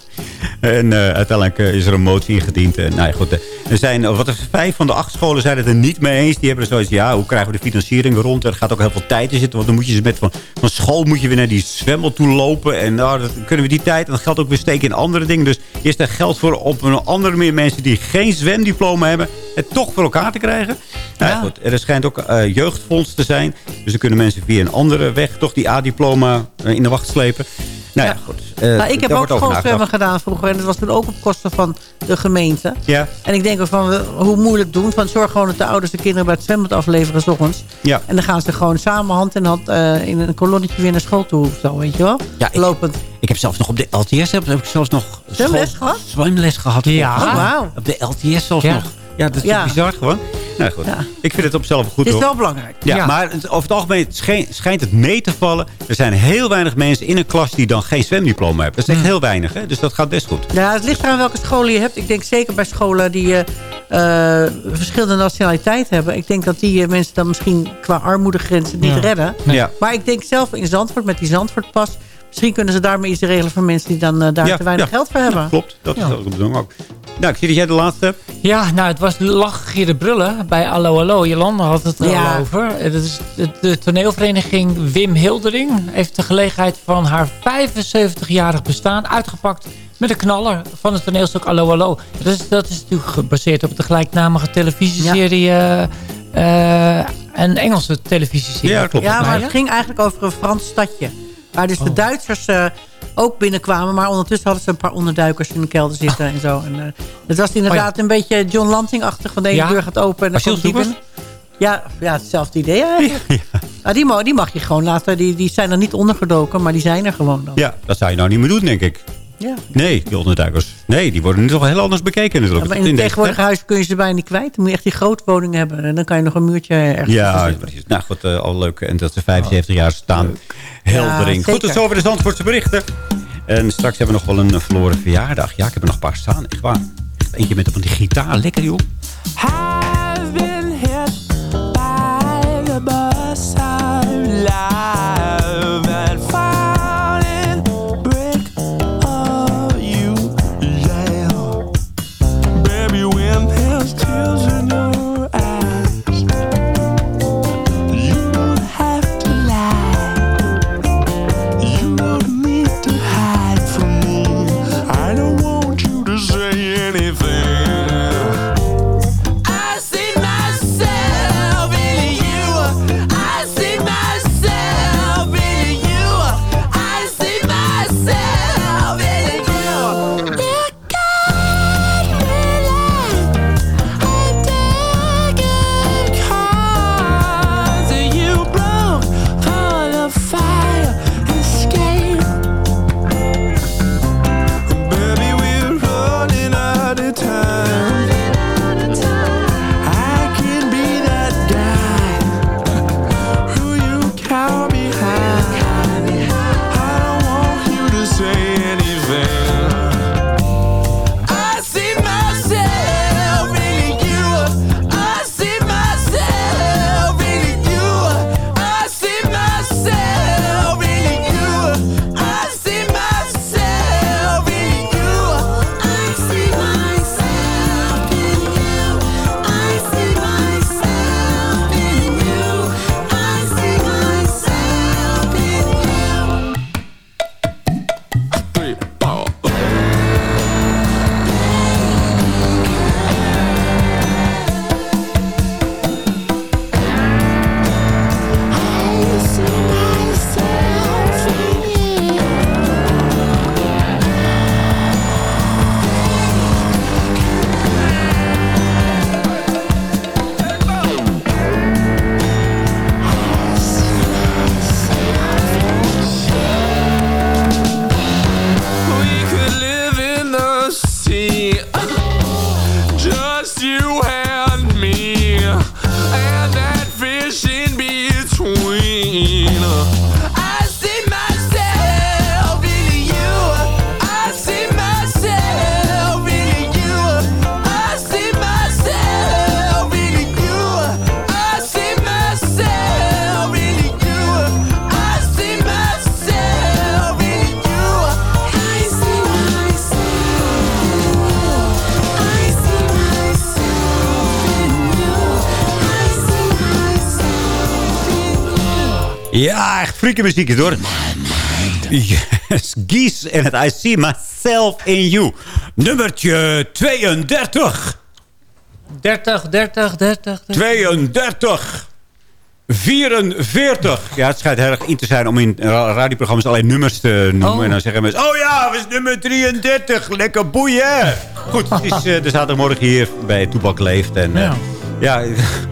En eh, uiteindelijk eh, is er een motie ingediend. En, nou ja, goed, eh, er zijn eh, wat er, vijf van de acht scholen zijn het er niet mee eens. Die hebben er zoiets ja, hoe krijgen we de financiering rond? Er gaat ook heel veel tijd in zitten. Want dan moet je ze met van, van school moet je weer naar die zwembad toe lopen. En nou, dat, kunnen we die tijd en dat geld ook weer steken in andere dingen. Dus is er geld voor op een andere meer mensen die geen zwemdiploma hebben. Het toch voor elkaar te krijgen. Nou, ja. goed, er schijnt ook eh, jeugdfonds te zijn. Dus dan kunnen mensen via een andere weg toch die A-diploma eh, in de wacht slepen. Nou ja, goed. Eh, Nou, ik heb ook schoolzwemmen gedaan vroeger. En dat was toen ook op kosten van de gemeente. Ja, En ik denk ook van, hoe moeilijk doen. Van zorg gewoon dat de ouders de kinderen bij het zwembad afleveren s ochtends. ja. En dan gaan ze gewoon samen hand in hand eh, in een kolonnetje weer naar school toe of zo, weet je wel? Ja, ik- Lopend. Ik heb zelfs nog op de LTS heb, heb ik zelfs nog Zwemles gehad? Zwemles gehad. Ja. Oh, wauw. Op de LTS zelfs Ja. nog. Ja, dat is Ja. toch bizar gewoon. Nou goed, Ja. ik vind het op zichzelf goed Het is hoor. wel belangrijk. Ja, Ja. maar het- over het algemeen schijnt het mee te vallen. Er zijn heel weinig mensen in een klas die dan geen zwemdiploma hebben. Dat is echt heel weinig, hè? dus dat gaat best goed. Ja, het ligt eraan welke scholen je hebt. Ik denk zeker bij scholen die eh, eh, verschillende nationaliteit hebben. Ik denk dat die eh, mensen dan misschien qua armoedegrenzen niet Ja. redden. Ja. Maar ik denk zelf in Zandvoort met die Zandvoortpas... misschien kunnen ze daarmee iets regelen voor mensen die dan daar Ja, te weinig ja. geld voor hebben. Klopt, dat is Ja. ook de bedoeling ook. Nou, ik zie dat jij de laatste hebt. Ja, nou, het was lachen brullen bij Allo Allo. Jolanda had het er Ja. al over. Eh, Dat is de, de toneelvereniging Wim Hildering heeft de gelegenheid van haar 75-jarig bestaan uitgepakt met een knaller van het toneelstuk Allo Allo. Dat is, dat is natuurlijk gebaseerd op de gelijknamige televisieserie... eh, eh, een Engelse televisieserie. Ja, klopt. Ja, maar het ging eigenlijk over een Frans stadje. Waar dus de Oh. Duitsers eh, ook binnenkwamen. Maar ondertussen hadden ze een paar onderduikers in de kelder zitten en zo. En, eh, het was inderdaad een beetje John Lanting-achtig. Van de ene Ja. deur gaat open en dan komt die Asielzoekers? binnen. Ja, ja, hetzelfde idee eigenlijk. Nou, die, mag, die mag je gewoon laten. Die, die zijn er niet ondergedoken, maar die zijn er gewoon dan. Ja, dat zou je nou niet meer doen, denk ik. Ja. Nee, die onderduikers. Nee, die worden nu toch heel anders bekeken Ja, natuurlijk. maar in het tegenwoordige huis kun je ze bijna niet kwijt. Dan moet je echt die grote woning hebben. En dan kan je nog een muurtje ergens Ja, precies. Nou goed, eh, al leuk. En dat ze 75 jaar staan. Heldering. Ja, goed, tot zeker. zover de Zandvoortse berichten. En straks hebben we nog wel een eh, verloren verjaardag. Ja, ik heb er nog een paar staan. Echt waar. Eentje met op een gitaar. Lekker, joh. I've Ja, echt frieke muziek is hoor. Yes, Gies en het I See Myself in You. Nummertje 32. 30, 30, 30. 32. 44. Ja, het schijnt heel erg in te zijn om in ra- radioprogramma's alleen nummers te noemen. Oh. En dan zeggen mensen, oh ja, het is nummer 33. Lekker boeien. Goed, het is eh, de zaterdagmorgen hier bij Toebak Leeft. En eh, ja,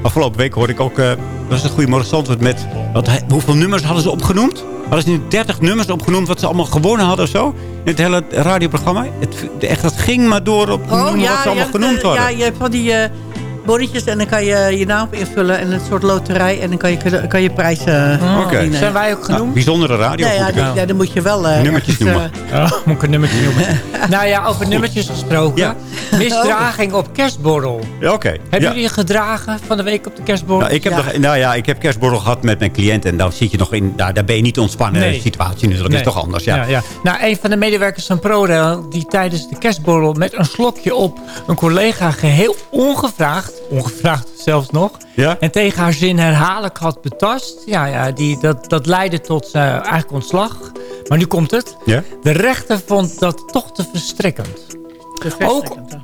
afgelopen week hoorde ik ook... eh was het Goedemorgen Zandvoort met... Wat, hoeveel nummers hadden ze opgenoemd? Hadden ze nu 30 nummers opgenoemd wat ze allemaal gewonnen hadden of zo? In het hele radioprogramma? Het, echt, dat ging maar door op Oh noemen wat ze allemaal genoemd eh, hadden. Ja, je hebt van die eh bonnetjes en dan kan je je naam invullen. En een soort loterij. En dan kan je, kan je prijzen uh, Oké. Zijn wij ook genoemd? Nou, bijzondere radio. Ja, ja, dan moet je wel... eh, Nummertjes ergens, noemen. eh, Oh, moet ik een nummertje noemen? nou ja, over nummertjes gesproken. Ja. Misdraging op kerstborrel. Ja, Oké. Hebben Ja. jullie je gedragen van de week op de kerstborrel? Nou, ik heb, nog, nou ja, ik heb kerstborrel gehad met mijn cliënt. En daar zit je nog in. Daar, daar ben je niet ontspannen Nee. situatie. Dus dat Nee. is toch anders. Ja. Ja, ja. Nou, een van de medewerkers van ProRail... die tijdens de kerstborrel met een slokje op... een collega geheel ongevraagd... ongevraagd zelfs nog... Ja? en tegen haar zin herhaaldelijk had betast... ja, ja die, dat, dat leidde tot eh, eigenlijk ontslag. Maar nu komt het. Ja? De rechter vond dat toch te verstrekkend. te verstrekkend.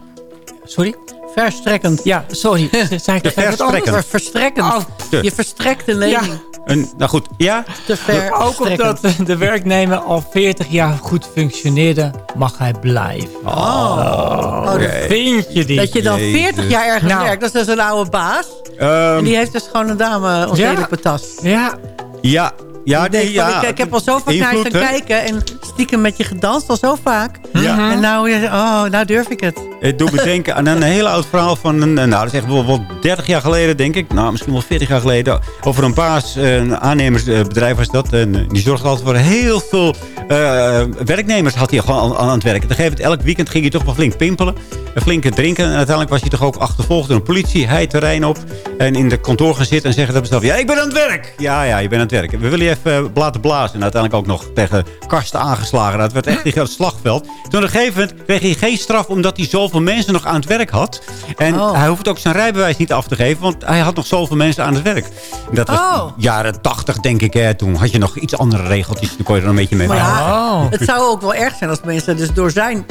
Sorry? Verstrekkend. Ja, sorry. Zei ik anders? verstrekkend. Verstrekkend. Oh, Je verstrekt een lening. Een, nou goed, ja? Te ver Ook omdat de werknemer al 40 jaar goed functioneerde, mag hij blijven. Oh, dat- Vind je die? Dat je dan Jezus. 40 jaar ergens Nou. werkt. Dat is dus een oude baas. Ehm, En die heeft dus gewoon een dame onzedelijk betast. Ja, ja. Ja, nee, ja. ik, ik heb al zo vaak naar hè? kijken. En stiekem met je gedanst al zo vaak. Ja. En nou, ja, oh, nou durf ik het. Het doet me denken aan een heel oud verhaal van... Een, nou, dat is echt wel, wel 30 jaar geleden, denk ik. Nou, misschien wel 40 jaar geleden. Over een baas, een aannemersbedrijf was dat. En die zorgde altijd voor heel veel eh, werknemers had hij gewoon aan, aan het werk. En op een gegeven moment, elk weekend ging hij toch wel flink pimpelen. En flink drinken. En uiteindelijk was hij toch ook achtervolgd door een politie. Hij terrein op. En in de kantoor gaan zitten en zeggen dat mezelf... Ja, ik ben aan het werk. Ja, ja, je bent aan het werk. We willen je even eh, laten blazen. En uiteindelijk ook nog tegen kasten aangeslagen. Dat werd echt een slagveld. Toen op een gegeven moment kreeg hij geen straf... omdat hij zoveel mensen nog aan het werk had. En Oh. hij hoeft ook zijn rijbewijs niet af te geven... want hij had nog zoveel mensen aan het werk. Dat was Oh. jaren tachtig, denk ik. Hè. Toen had je nog iets andere regeltjes. Toen kon je er een beetje mee Maar ja, Oh. het zou ook wel erg zijn als mensen dus door zijn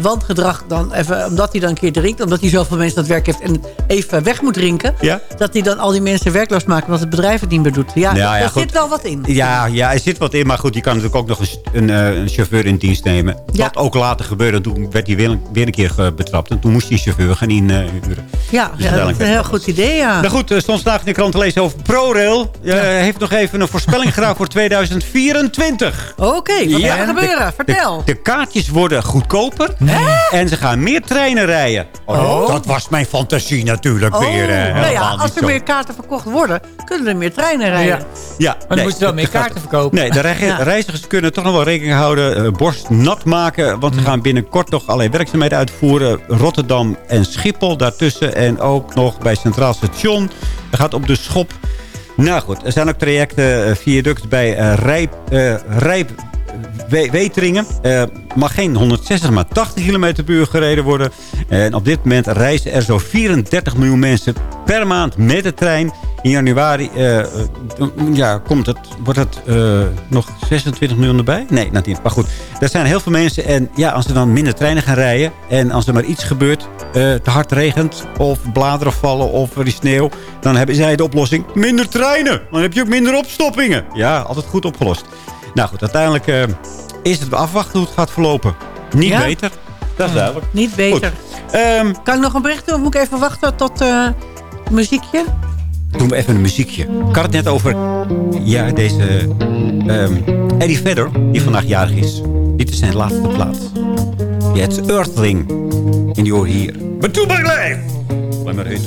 wandgedrag dan even... omdat hij dan een keer drinkt, omdat hij zoveel mensen aan het werk heeft... en even weg moet drinken... Ja? dat hij dan al die mensen werkloos maakt... omdat het bedrijf het niet meer doet. Ja, Ja, ja, daar goed. zit wel wat in. Ja, ja, er zit wat in. Maar goed, je kan natuurlijk ook nog een, een, eh, een chauffeur in dienst nemen. Wat ook later gebeurde. Toen werd hij weer, een- weer een keer betrapt. En toen moest die chauffeur gaan inhuren. Ja, Dus ja, dat is een heel goed idee, ja. Nou goed, er stond vandaag in de krant te lezen over ProRail. Eh heeft nog even een voorspelling gedaan voor 2024. Oké, wat gaat er gebeuren? Vertel. De, de kaartjes worden goedkoper. En ze gaan meer treinen rijden. Oh, Dat was mijn fantasie natuurlijk Oh, weer. nou ja, als er zo. meer kaarten verkocht worden... kunnen er meer treinen rijden. Ja. Ja, Maar dan moet je wel meer kaarten verkopen. Nee, de Ja. reizigers kunnen toch nog wel rekening houden. eh, borst nat maken. Want Mm. we gaan binnenkort nog allerlei werkzaamheden uitvoeren. Rotterdam en Schiphol daartussen. En ook nog bij Centraal Station. Er gaat op de schop. Nou goed, er zijn ook trajecten, eh, viaduct bij eh, Rijp, Weteringen. Eh, mag geen 160, maar 80 km per uur gereden worden. En op dit moment reizen er zo'n 34 miljoen mensen per maand met de trein. In januari eh, eh, ja, komt het, wordt het eh, nog 26 miljoen erbij? Nee, niet. Maar goed, er zijn heel veel mensen. En ja, als er dan minder treinen gaan rijden... en als er maar iets gebeurt, te hard regent... of bladeren vallen of er is sneeuw... dan hebben zij de oplossing minder treinen. Dan heb je ook minder opstoppingen. Ja, altijd goed opgelost. Nou goed, uiteindelijk eh, is het afwachten hoe het gaat verlopen. Niet Ja? beter. Dat is duidelijk. Niet beter. Ehm, Kan ik nog een bericht doen? Of moet ik even wachten tot eh muziekje? doen we even een muziekje. Ik had het net over ja, deze ehm, Eddie Vedder, die vandaag jarig is. Dit is zijn laatste plaat. Ja, het is Earthling. En die hoor je hier. Maar toe maar blijf! Blijf maar in.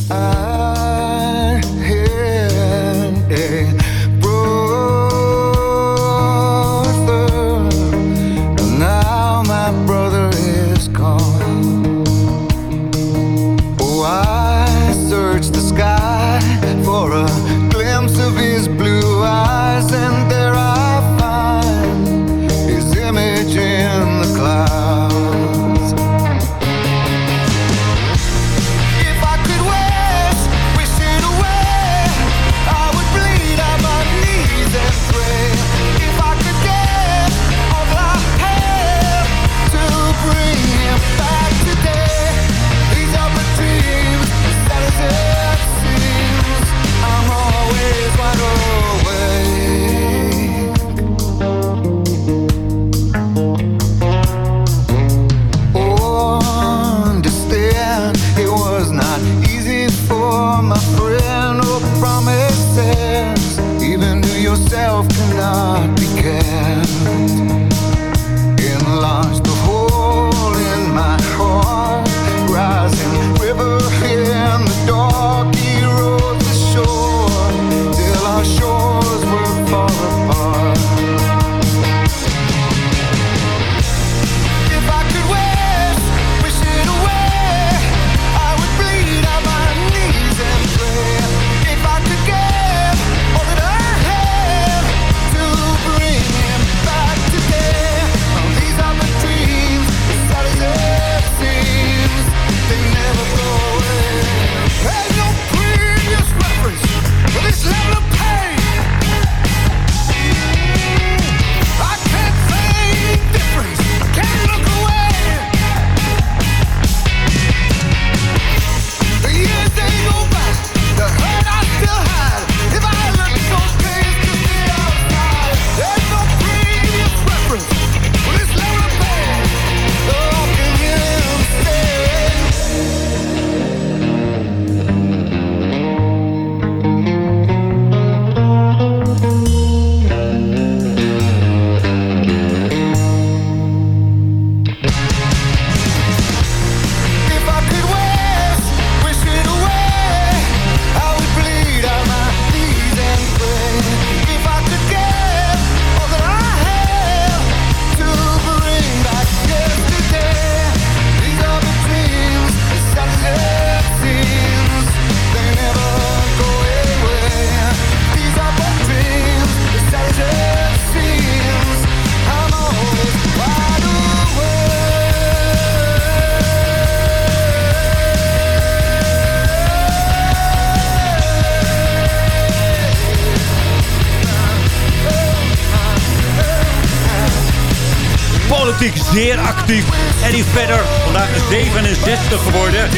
Vedder, vandaag 67 geworden.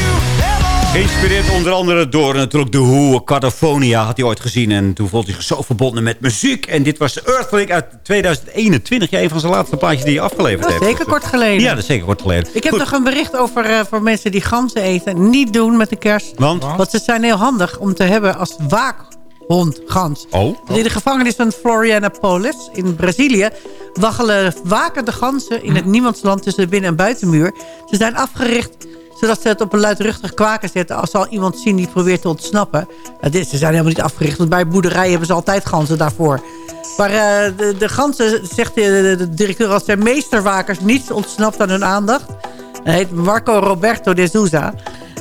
Geïnspireerd onder andere door natuurlijk de Who, California had hij ooit gezien. En toen voelde hij zich zo verbonden met muziek. En dit was Earthquake uit 2021. Ja, een van zijn laatste plaatjes die hij afgeleverd Dat is heeft. zeker kort geleden. Ja, dat is zeker kort geleden. Ik heb Goed. nog een bericht over eh, voor mensen die ganzen eten. Niet doen met de kerst. Want? Want ze zijn heel handig om te hebben als waakhond gans. Oh? In de gevangenis van Florianopolis in Brazilië... waggelen wakende ganzen in het niemandsland tussen de binnen- en buitenmuur. Ze zijn afgericht zodat ze het op een luidruchtig kwaken zetten... als ze al iemand zien die probeert te ontsnappen. Nou, dit, ze zijn helemaal niet afgericht, want bij boerderijen hebben ze altijd ganzen daarvoor. Maar eh, de, de ganzen, zegt de, de- de directeur... als zijn meesterwakers niets ontsnapt aan hun aandacht. Hij heet Marco Roberto de Souza.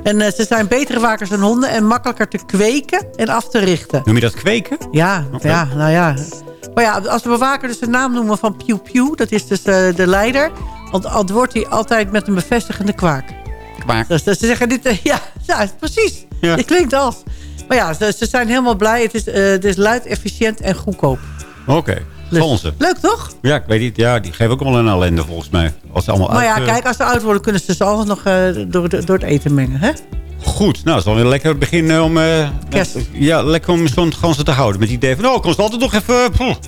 En eh, ze zijn betere wakers dan honden en makkelijker te kweken en af te richten. Noem je dat kweken? Ja, ja, nou ja. Maar ja, als de bewaker dus de naam noemen van Pew Pew... dat is dus eh, de leider... want antwoordt hij altijd met een bevestigende kwaak. Kwaak. Dus, dus ze zeggen dit... eh, ja, ja, precies. Ja. Dit klinkt als. Maar ja, ze, ze zijn helemaal blij. Het is, het is luid, efficiënt en goedkoop. Oké, Leuk, toch? Ja, ik weet niet. Ja, die geven ook allemaal een ellende volgens mij. Als ze allemaal Maar ja, uit, eh, kijk, als ze oud worden... kunnen ze ze altijd nog eh, door, door het eten mengen, hè? Goed, nou, het is wel een lekker begin eh, om... eh, Kerst. Ja, lekker om zo'n ganzen te houden. Met het idee van, oh, ik kon ze altijd nog even... pff,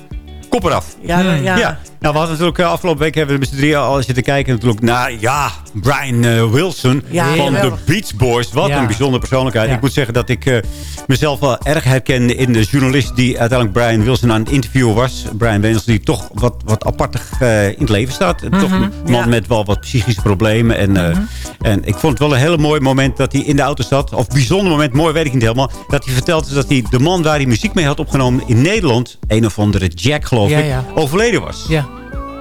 kop eraf. Ja, ja. Ja. Nou, we hadden natuurlijk eh, afgelopen week hebben we met z'n drieën al zitten kijken. Natuurlijk naar, ja, Brian eh, Wilson Ja, van de. Beach Boys. Wat Ja. een bijzondere persoonlijkheid. Ja. Ik moet zeggen dat ik eh, mezelf wel erg herkende in de journalist die uiteindelijk Brian Wilson aan het interviewen was. Brian Wilson die toch wat, wat apartig in het leven staat. Toch een man Mhm. Ja. Mhm. met wel wat psychische problemen. En, eh, en ik vond het wel een hele mooi moment dat hij in de auto zat. Of bijzonder moment, mooi weet ik niet helemaal. Dat hij vertelde dat hij de man waar hij muziek mee had opgenomen in Nederland. Een of andere Jack geloof ik. Overleden was. Ja.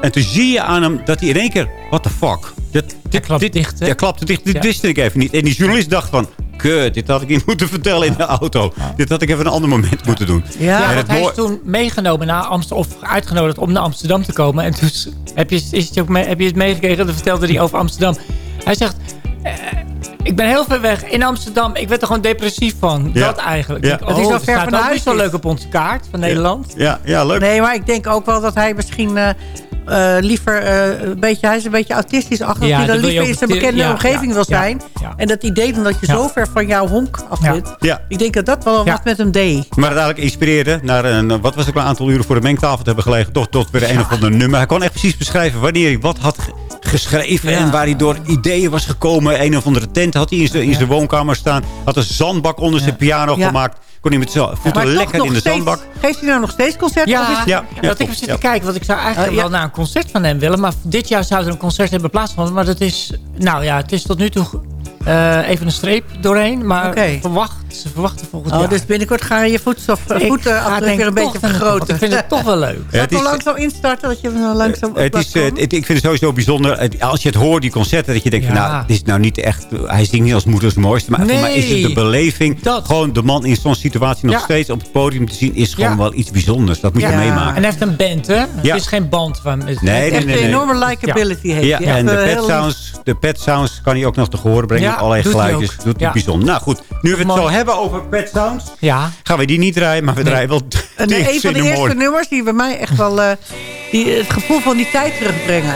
En toen zie je aan hem dat hij in één keer... What the fuck? Dit, dit, klapt dit, dicht, hè? Ja, klapte dicht. Dit Ja. wist ik even niet. En die journalist dacht van... Kut, dit had ik niet moeten vertellen in de auto. Dit had ik even een ander moment moeten doen. Ja, want het hij is toen meegenomen naar Amsterdam, of uitgenodigd om naar Amsterdam te komen. En toen heb je, is het ook mee, heb je het meegekregen, dat vertelde hij over Amsterdam. Hij zegt, eh, ik ben heel ver weg in Amsterdam, ik werd er gewoon depressief van. Ja. Dat eigenlijk. Ja. Denk, Dat hij oh, dat ver van huis zo is. leuk op onze kaart van Nederland. Ja, ja, leuk. Nee, maar ik denk ook wel dat hij misschien eh, eh, liever eh, een beetje... Hij is een beetje autistisch achter. Ja, dat hij dan liever in ook zijn bekende ja, omgeving ja, wil zijn. ja. En dat idee dan dat je Ja. zo ver van jouw honk af zit. Ja. Ik denk dat dat wel Ja. wat met hem deed. Maar het eigenlijk inspireerde naar een, wat was het, een aantal uren voor de mengtafel te hebben gelegen. Toch tot weer een of ander nummer. Hij kon echt precies beschrijven wanneer hij wat had ge- geschreven. Ja. En waar hij door ideeën was gekomen. Een of andere tent had hij in zijn, woonkamer staan. Had een zandbak onder zijn piano Ja. gemaakt. Kon hij met zijn voeten lekker in de steeds- zandbak. Geeft hij nou nog steeds concerten? Ja, Of is- Ja, ja, dat ik heb zitten ja. kijken. Want ik zou eigenlijk Uh, ja. wel naar een concert van hem willen. Maar dit jaar zou er een concert hebben plaatsgevonden. Maar dat is, nou ja, het is tot nu toe eh, even een streep doorheen. Maar Oké. verwacht, ze verwachten volgend Oh, jaar. dus binnenkort ga je je voetstaf, Ik ga voetafdruk denk weer een beetje vergroten. Ik vind het toch wel leuk. Ja, het is, langzaam instarten? Dat je hem langzaam Het is, eh, het- ik vind het sowieso bijzonder. Het- Als je het hoort, die concerten, dat je denkt van nou, dit is nou niet echt... Hij zingt niet als moeders mooiste. Maar voor mij is het de Nee. beleving. Dat. Gewoon de man in zo'n situatie nog Ja. steeds op het podium te zien... is gewoon Ja. wel iets bijzonders. Dat moet je Ja. meemaken. En hij heeft een band, hè? Ja. Het is geen band. Van, het- Nee, nee, Echt nee, een nee. enorme likability heeft Ja, en de pet, heel- sounds, de pet sounds kan hij ook nog te horen brengen. Ja, allerlei geluidjes. Doet hij Ja. bijzonder. Nou goed, nu we het Mooi. zo hebben over pet sounds... Ja. gaan we die niet draaien, maar we Nee. draaien wel... En die een van de eerste nummers die bij mij echt wel eh, die, het gevoel van die tijd terugbrengen.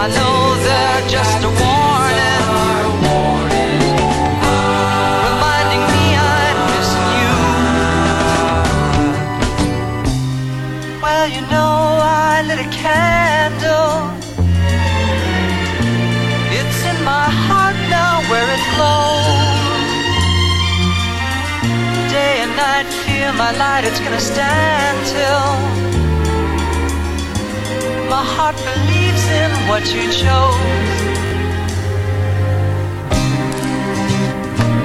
I know what you chose.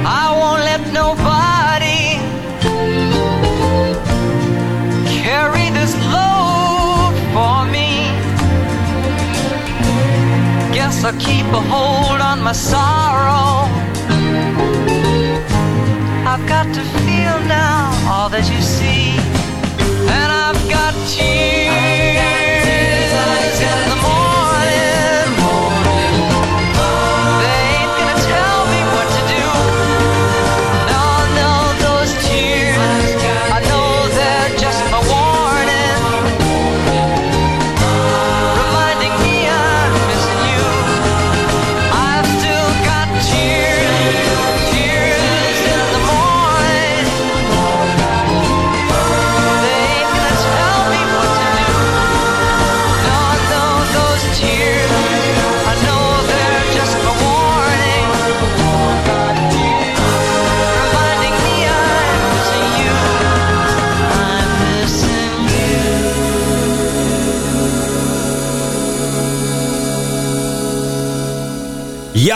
I won't let nobody carry this load for me. Guess I'll keep a hold on my sorrow. I've got to feel now all that you see, and I've got tears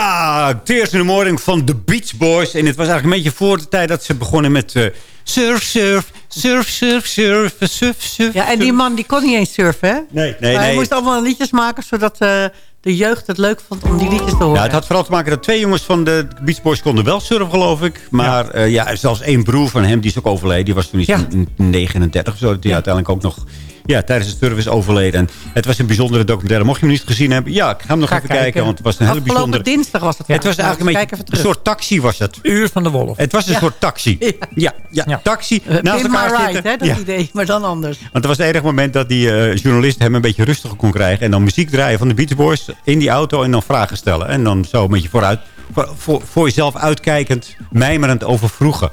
Ja, Tears in the Morning van The Beach Boys. En het was eigenlijk een beetje voor de tijd dat ze begonnen met... eh, surf, surf, surf, surf, surf, surf, surf. Ja, en die man die kon niet eens surfen, hè? Nee, nee, Maar hij nee. moest allemaal liedjes maken, zodat eh, de jeugd het leuk vond om die liedjes te horen. Ja, het had vooral te maken dat twee jongens van de Beach Boys konden wel surfen, geloof ik. Maar ja, ja zelfs één broer van hem, die is ook overleden. Die was toen iets van 39 of zo. Die uiteindelijk ook nog ja, tijdens het surfen is overleden. En het was een bijzondere documentaire. Mocht je hem niet gezien hebben, ja, ik ga hem nog Ga even kijken. kijken. Want het was een hele bijzondere... dinsdag was het. Het was eigenlijk een beetje een soort taxi was het. Uur van de Wolf. Het was een Ja. soort taxi. Ja, ja, taxi. Uh, naast elkaar My Ride, zitten. hè, dat idee, maar dan anders. Want het was het enige moment dat die eh, journalist hem een beetje rustiger kon krijgen. En dan muziek draaien van de Beach Boys in die auto en dan vragen stellen. En dan zo een beetje vooruit, voor, voor, voor jezelf uitkijkend, mijmerend over vroegen.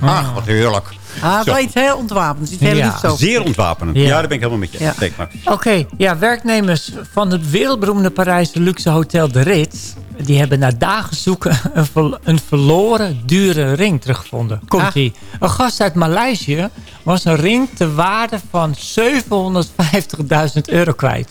Ach, wat heerlijk. Ah, was iets heel ontwapend. Iets heel Ja. Zeer ontwapenend. Ja. Ja. daar ben ik helemaal met je. Ja. Oké, ja, werknemers van het wereldberoemde Parijse luxe hotel De Ritz... die hebben na dagen zoeken een, ver- een verloren dure ring teruggevonden. Komt Ah. ie. Een gast uit Maleisië was een ring te waarde van 750.000 euro kwijt.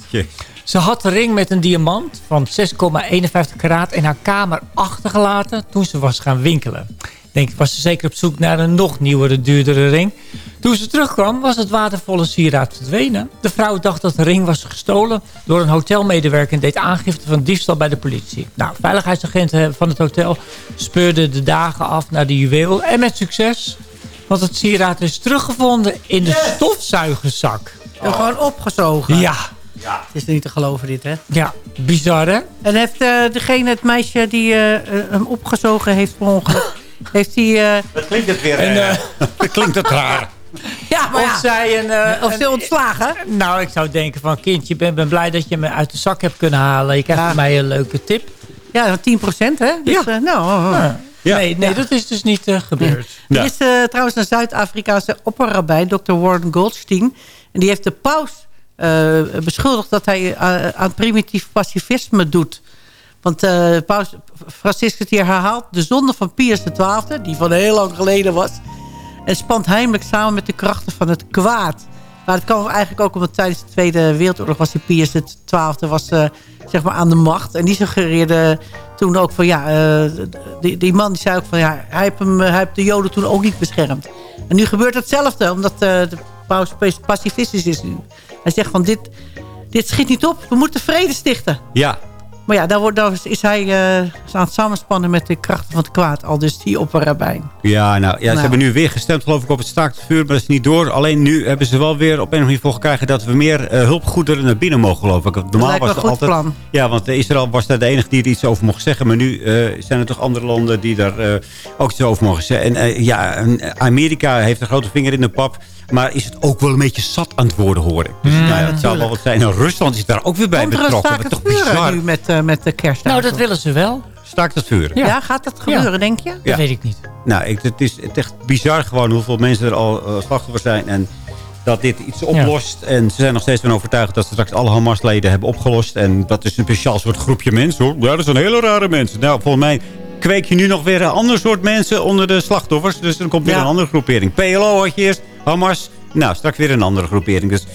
Ze had de ring met een diamant van 6,51 karaat in haar kamer achtergelaten toen ze was gaan winkelen. Ik denk, was ze zeker op zoek naar een nog nieuwere, duurdere ring. Toen ze terugkwam, was het waardevolle sieraad verdwenen. De vrouw dacht dat de ring was gestolen door een hotelmedewerker... en deed aangifte van diefstal bij de politie. Nou, veiligheidsagenten van het hotel speurden de dagen af naar de juweel. En met succes, want het sieraad is teruggevonden in de stofzuigerzak. En Gewoon opgezogen. Ja, Het is niet te geloven dit, hè? ja, bizar hè? En heeft eh, degene, het meisje die eh, eh, hem opgezogen heeft per ongeluk... heeft hij... eh, Dat klinkt het weer. En, eh, dat klinkt het raar. ja, maar Of ja. zij een... eh, Of een- ze ontslagen? Nou, ik zou denken van... Kindje, ik ben, ben blij dat je me uit de zak hebt kunnen halen. Je krijgt Ja. van mij een leuke tip. Ja, 10 procent, hè? Dus, Ja. eh, nou, oh, oh. Ja. Nee, nee dat is dus niet gebeurd. Ja. Er is eh, trouwens een Zuid-Afrikaanse opperrabijn, Dr. Warren Goldstein. En die heeft de paus eh, beschuldigd dat hij aan primitief pacifisme doet. Want eh, paus Franciscus hier herhaalt de zonde van Pius XII, die van heel lang geleden was. En spant heimelijk samen met de krachten van het kwaad. Maar het kwam eigenlijk ook omdat tijdens de Tweede Wereldoorlog was die Pius XII was, eh, zeg maar aan de macht. En die suggereerde toen ook van ja, eh, die, die man die zei ook van ja, hij heeft, hem, de Joden toen ook niet beschermd. En nu gebeurt hetzelfde, omdat de paus pacifistisch is nu. Hij zegt van dit, dit schiet niet op, we moeten vrede stichten. Ja. Maar ja, daar, wordt, daar is hij eh, aan het samenspannen met de krachten van het kwaad. Al dus die opperrabijn. Ja, nou, ja, ze Nou. hebben nu weer gestemd geloof ik op het staakt het vuur, maar dat is niet door. Alleen nu hebben ze wel weer op een of andere manier voor gekregen dat we meer eh, hulpgoederen naar binnen mogen geloof ik. Normaal was het altijd. plan. Ja, want Israël was daar de enige die er iets over mocht zeggen. Maar nu eh, zijn er toch andere landen die daar ook iets over mogen zeggen. En ja, Amerika heeft een grote vinger in de pap. Maar is het ook wel een beetje zat aan het worden horen. Dus nou, ja, het zou wel wat zijn. En Rusland is daar ook weer bij Komt betrokken. is toch bizar. nu met, met de kerst? Nou, dat willen ze wel. Staakt het vuur. Ja. Ja. gaat dat gebeuren, denk je? Ja. Dat weet ik niet. Nou, ik, het is echt bizar gewoon hoeveel mensen er al eh, slachtoffer zijn. En dat dit iets oplost. En ze zijn nog steeds van overtuigd dat ze straks alle Hamas-leden hebben opgelost. En dat is een speciaal soort groepje mensen hoor. Ja, dat zijn hele rare mensen. Nou, volgens mij kweek je nu nog weer een ander soort mensen onder de slachtoffers. Dus dan komt weer Ja. een andere groepering. PLO had je eerst, Hamas. Nou, straks weer een andere groepering. Dus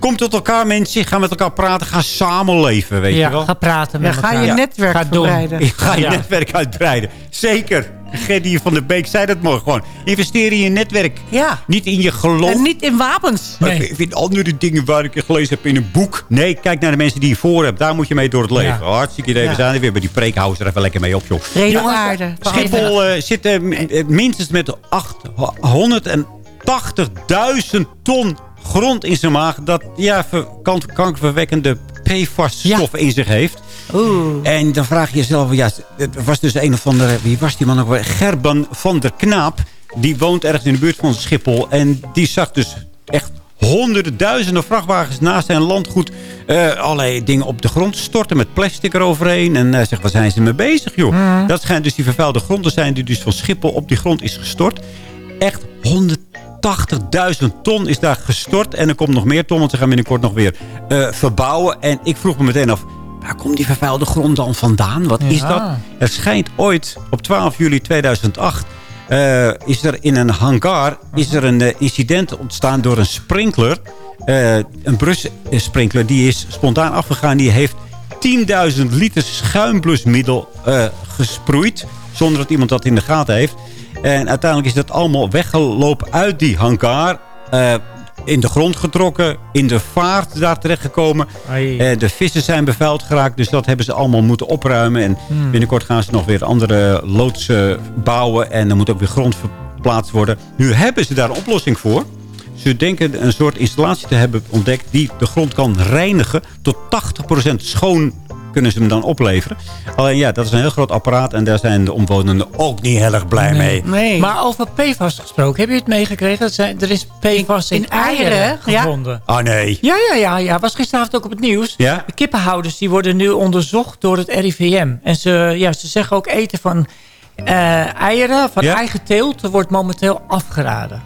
kom tot elkaar mensen, ga met elkaar praten, ga samenleven, weet ja, je wel. ga praten Ja, met ga elkaar. je netwerk Ga verbreiden. Ga je Ja. netwerk uitbreiden. Zeker. Gerdy van der Beek zei dat morgen gewoon. Investeer in je netwerk. Ja. Niet in je geloof. En niet in wapens. Nee. Ik vind andere dingen waar ik gelezen heb in een boek. Nee, kijk naar de mensen die je voor hebt. Daar moet je mee door het leven. Ja. Hartstikke idee. We zijn er weer bij die preekhouse er even lekker mee op, joh. Reden aarde. Schiphol eh, zit eh, eh, minstens met 880.000 ton grond in zijn maag. Dat ja, ver- kan- kankerverwekkende PFAS-stoffen in zich heeft. Oeh. En dan vraag je jezelf, ja, het was dus een of andere, wie was die man ook weer? Gerben van der Knaap. Die woont ergens in de buurt van Schiphol. En die zag dus echt honderden, duizenden vrachtwagens naast zijn landgoed eh allerlei dingen op de grond storten met plastic eroverheen. En hij zegt, waar zijn ze mee bezig, joh? Dat schijnt dus die vervuilde grond te zijn die dus van Schiphol op die grond is gestort. Echt 180.000 ton is daar gestort. En er komt nog meer ton, want ze gaan binnenkort nog weer eh, verbouwen. En ik vroeg me meteen af, waar komt die vervuilde grond dan vandaan? Wat is dat? Er schijnt ooit, op 12 juli 2008... eh, is er in een hangar is er een eh, incident ontstaan door een sprinkler. Eh, een brussprinkler die is spontaan afgegaan. Die heeft 10.000 liter schuimblusmiddel gesproeid. Zonder dat iemand dat in de gaten heeft. En uiteindelijk is dat allemaal weggelopen uit die hangar. eh, in de grond getrokken. In de vaart daar terechtgekomen. Ai. Eh, de vissen zijn bevuild geraakt. Dus dat hebben ze allemaal moeten opruimen. En Hmm. binnenkort gaan ze nog weer andere loodsen bouwen. En er moet ook weer grond verplaatst worden. Nu hebben ze daar een oplossing voor. Ze denken een soort installatie te hebben ontdekt... die de grond kan reinigen. Tot 80% schoon kunnen ze hem dan opleveren. Alleen ja, dat is een heel groot apparaat. En daar zijn de omwonenden ook niet heel erg blij mee. Nee. Maar over PFAS gesproken, heb je het meegekregen? Dat zijn, er is PFAS in, In eieren, eieren ja. gevonden. Oh nee. Ja, ja, ja, ja. Was gisteravond ook op het nieuws. Ja? De kippenhouders die worden nu onderzocht door het RIVM. En ze, ja, ze zeggen ook eten van eh, eieren, van Ja? eigen teelt, wordt momenteel afgeraden.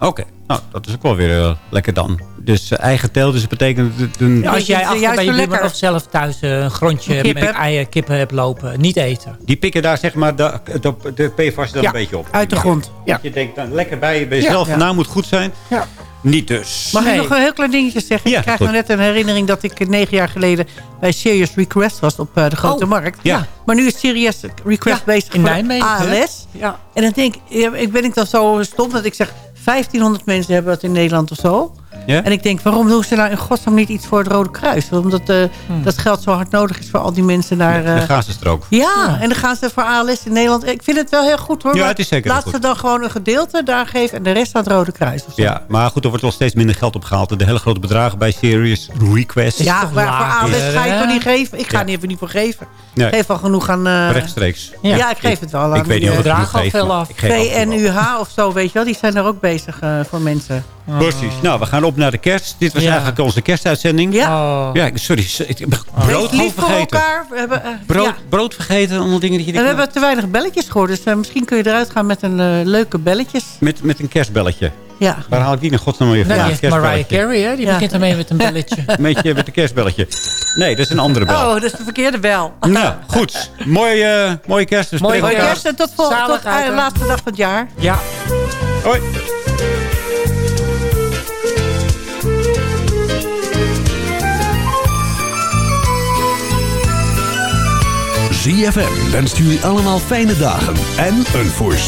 Oké, nou, dat is ook wel weer eh, lekker dan. Dus eh, eigen teel, dus dat betekent... Ja, als jij is achter bij je buurman of zelf thuis eh, een grondje Een met eieren, kippen hebt lopen, niet eten. Die pikken daar zeg maar de, de, de PFAS dan Ja, een beetje op. Uit de grond. Ja. Dat je denkt, dan lekker bij, je- bij jezelf, Ja. nou moet goed zijn. Ja. Niet dus. Mag Nee. ik nog een heel klein dingetje zeggen? Ja, ik krijg nou net een herinnering dat ik negen jaar geleden... bij Serious Request was op eh, de Grote Oh, Markt. ja. Maar nu is Serious Request Ja, bezig in voor Nijmegen, hè? ALS. Ja. En dan denk ik ben ik dan zo stom dat ik zeg... 1500 mensen hebben dat in Nederland of zo. Ja? En ik denk, waarom doen ze nou in godsnaam niet iets voor het Rode Kruis? Omdat eh, Hmm. dat geld zo hard nodig is voor al die mensen daar... De eh, Gazastrook. ja, en dan gaan ze voor ALS in Nederland. Ik vind het wel heel goed hoor. Ja, het is zeker Laat ze dan gewoon een gedeelte daar geven en de rest aan het Rode Kruis. Of zo. Ja, maar goed, er wordt wel steeds minder geld opgehaald. De hele grote bedragen bij Serious Request. Ja, maar voor ALS ga je hè? toch niet geven? Ik ga Ja. niet even niet voor geven. Nee. Ik geef al genoeg aan... eh, Rechtstreeks. ja. ik geef het wel aan Ik weet niet of ik genoeg draag al veel af. ik. VNUH of zo, weet je wel. Die zijn daar ook bezig voor mensen. Precies. Nou, we gaan op naar de kerst. Dit was Ja. eigenlijk onze kerstuitzending. Ja. Oh. Ja, sorry. Ik heb brood lief voor vergeten. elkaar. We hebben, eh, Brood, ja. brood vergeten, allemaal dingen die je En we hebben te weinig belletjes gehoord. Dus eh, misschien kun je eruit gaan met een eh, leuke belletjes. met, met een kerstbelletje. Ja. Waar haal ik die in godsnaam weer van? Nee, Mariah. Carey, hè? die Ja. begint ermee met een belletje. Een beetje met een kerstbelletje. Nee, dat is een andere bel. Oh, dat is de verkeerde bel. Nou, goed. Mooie, mooie kerst. We Mooie kerst en tot, vol, tot Zaligheid, eh, hè? laatste dag van het jaar. Ja. Hoi. ZFM wenst jullie allemaal fijne dagen en een voorspoedig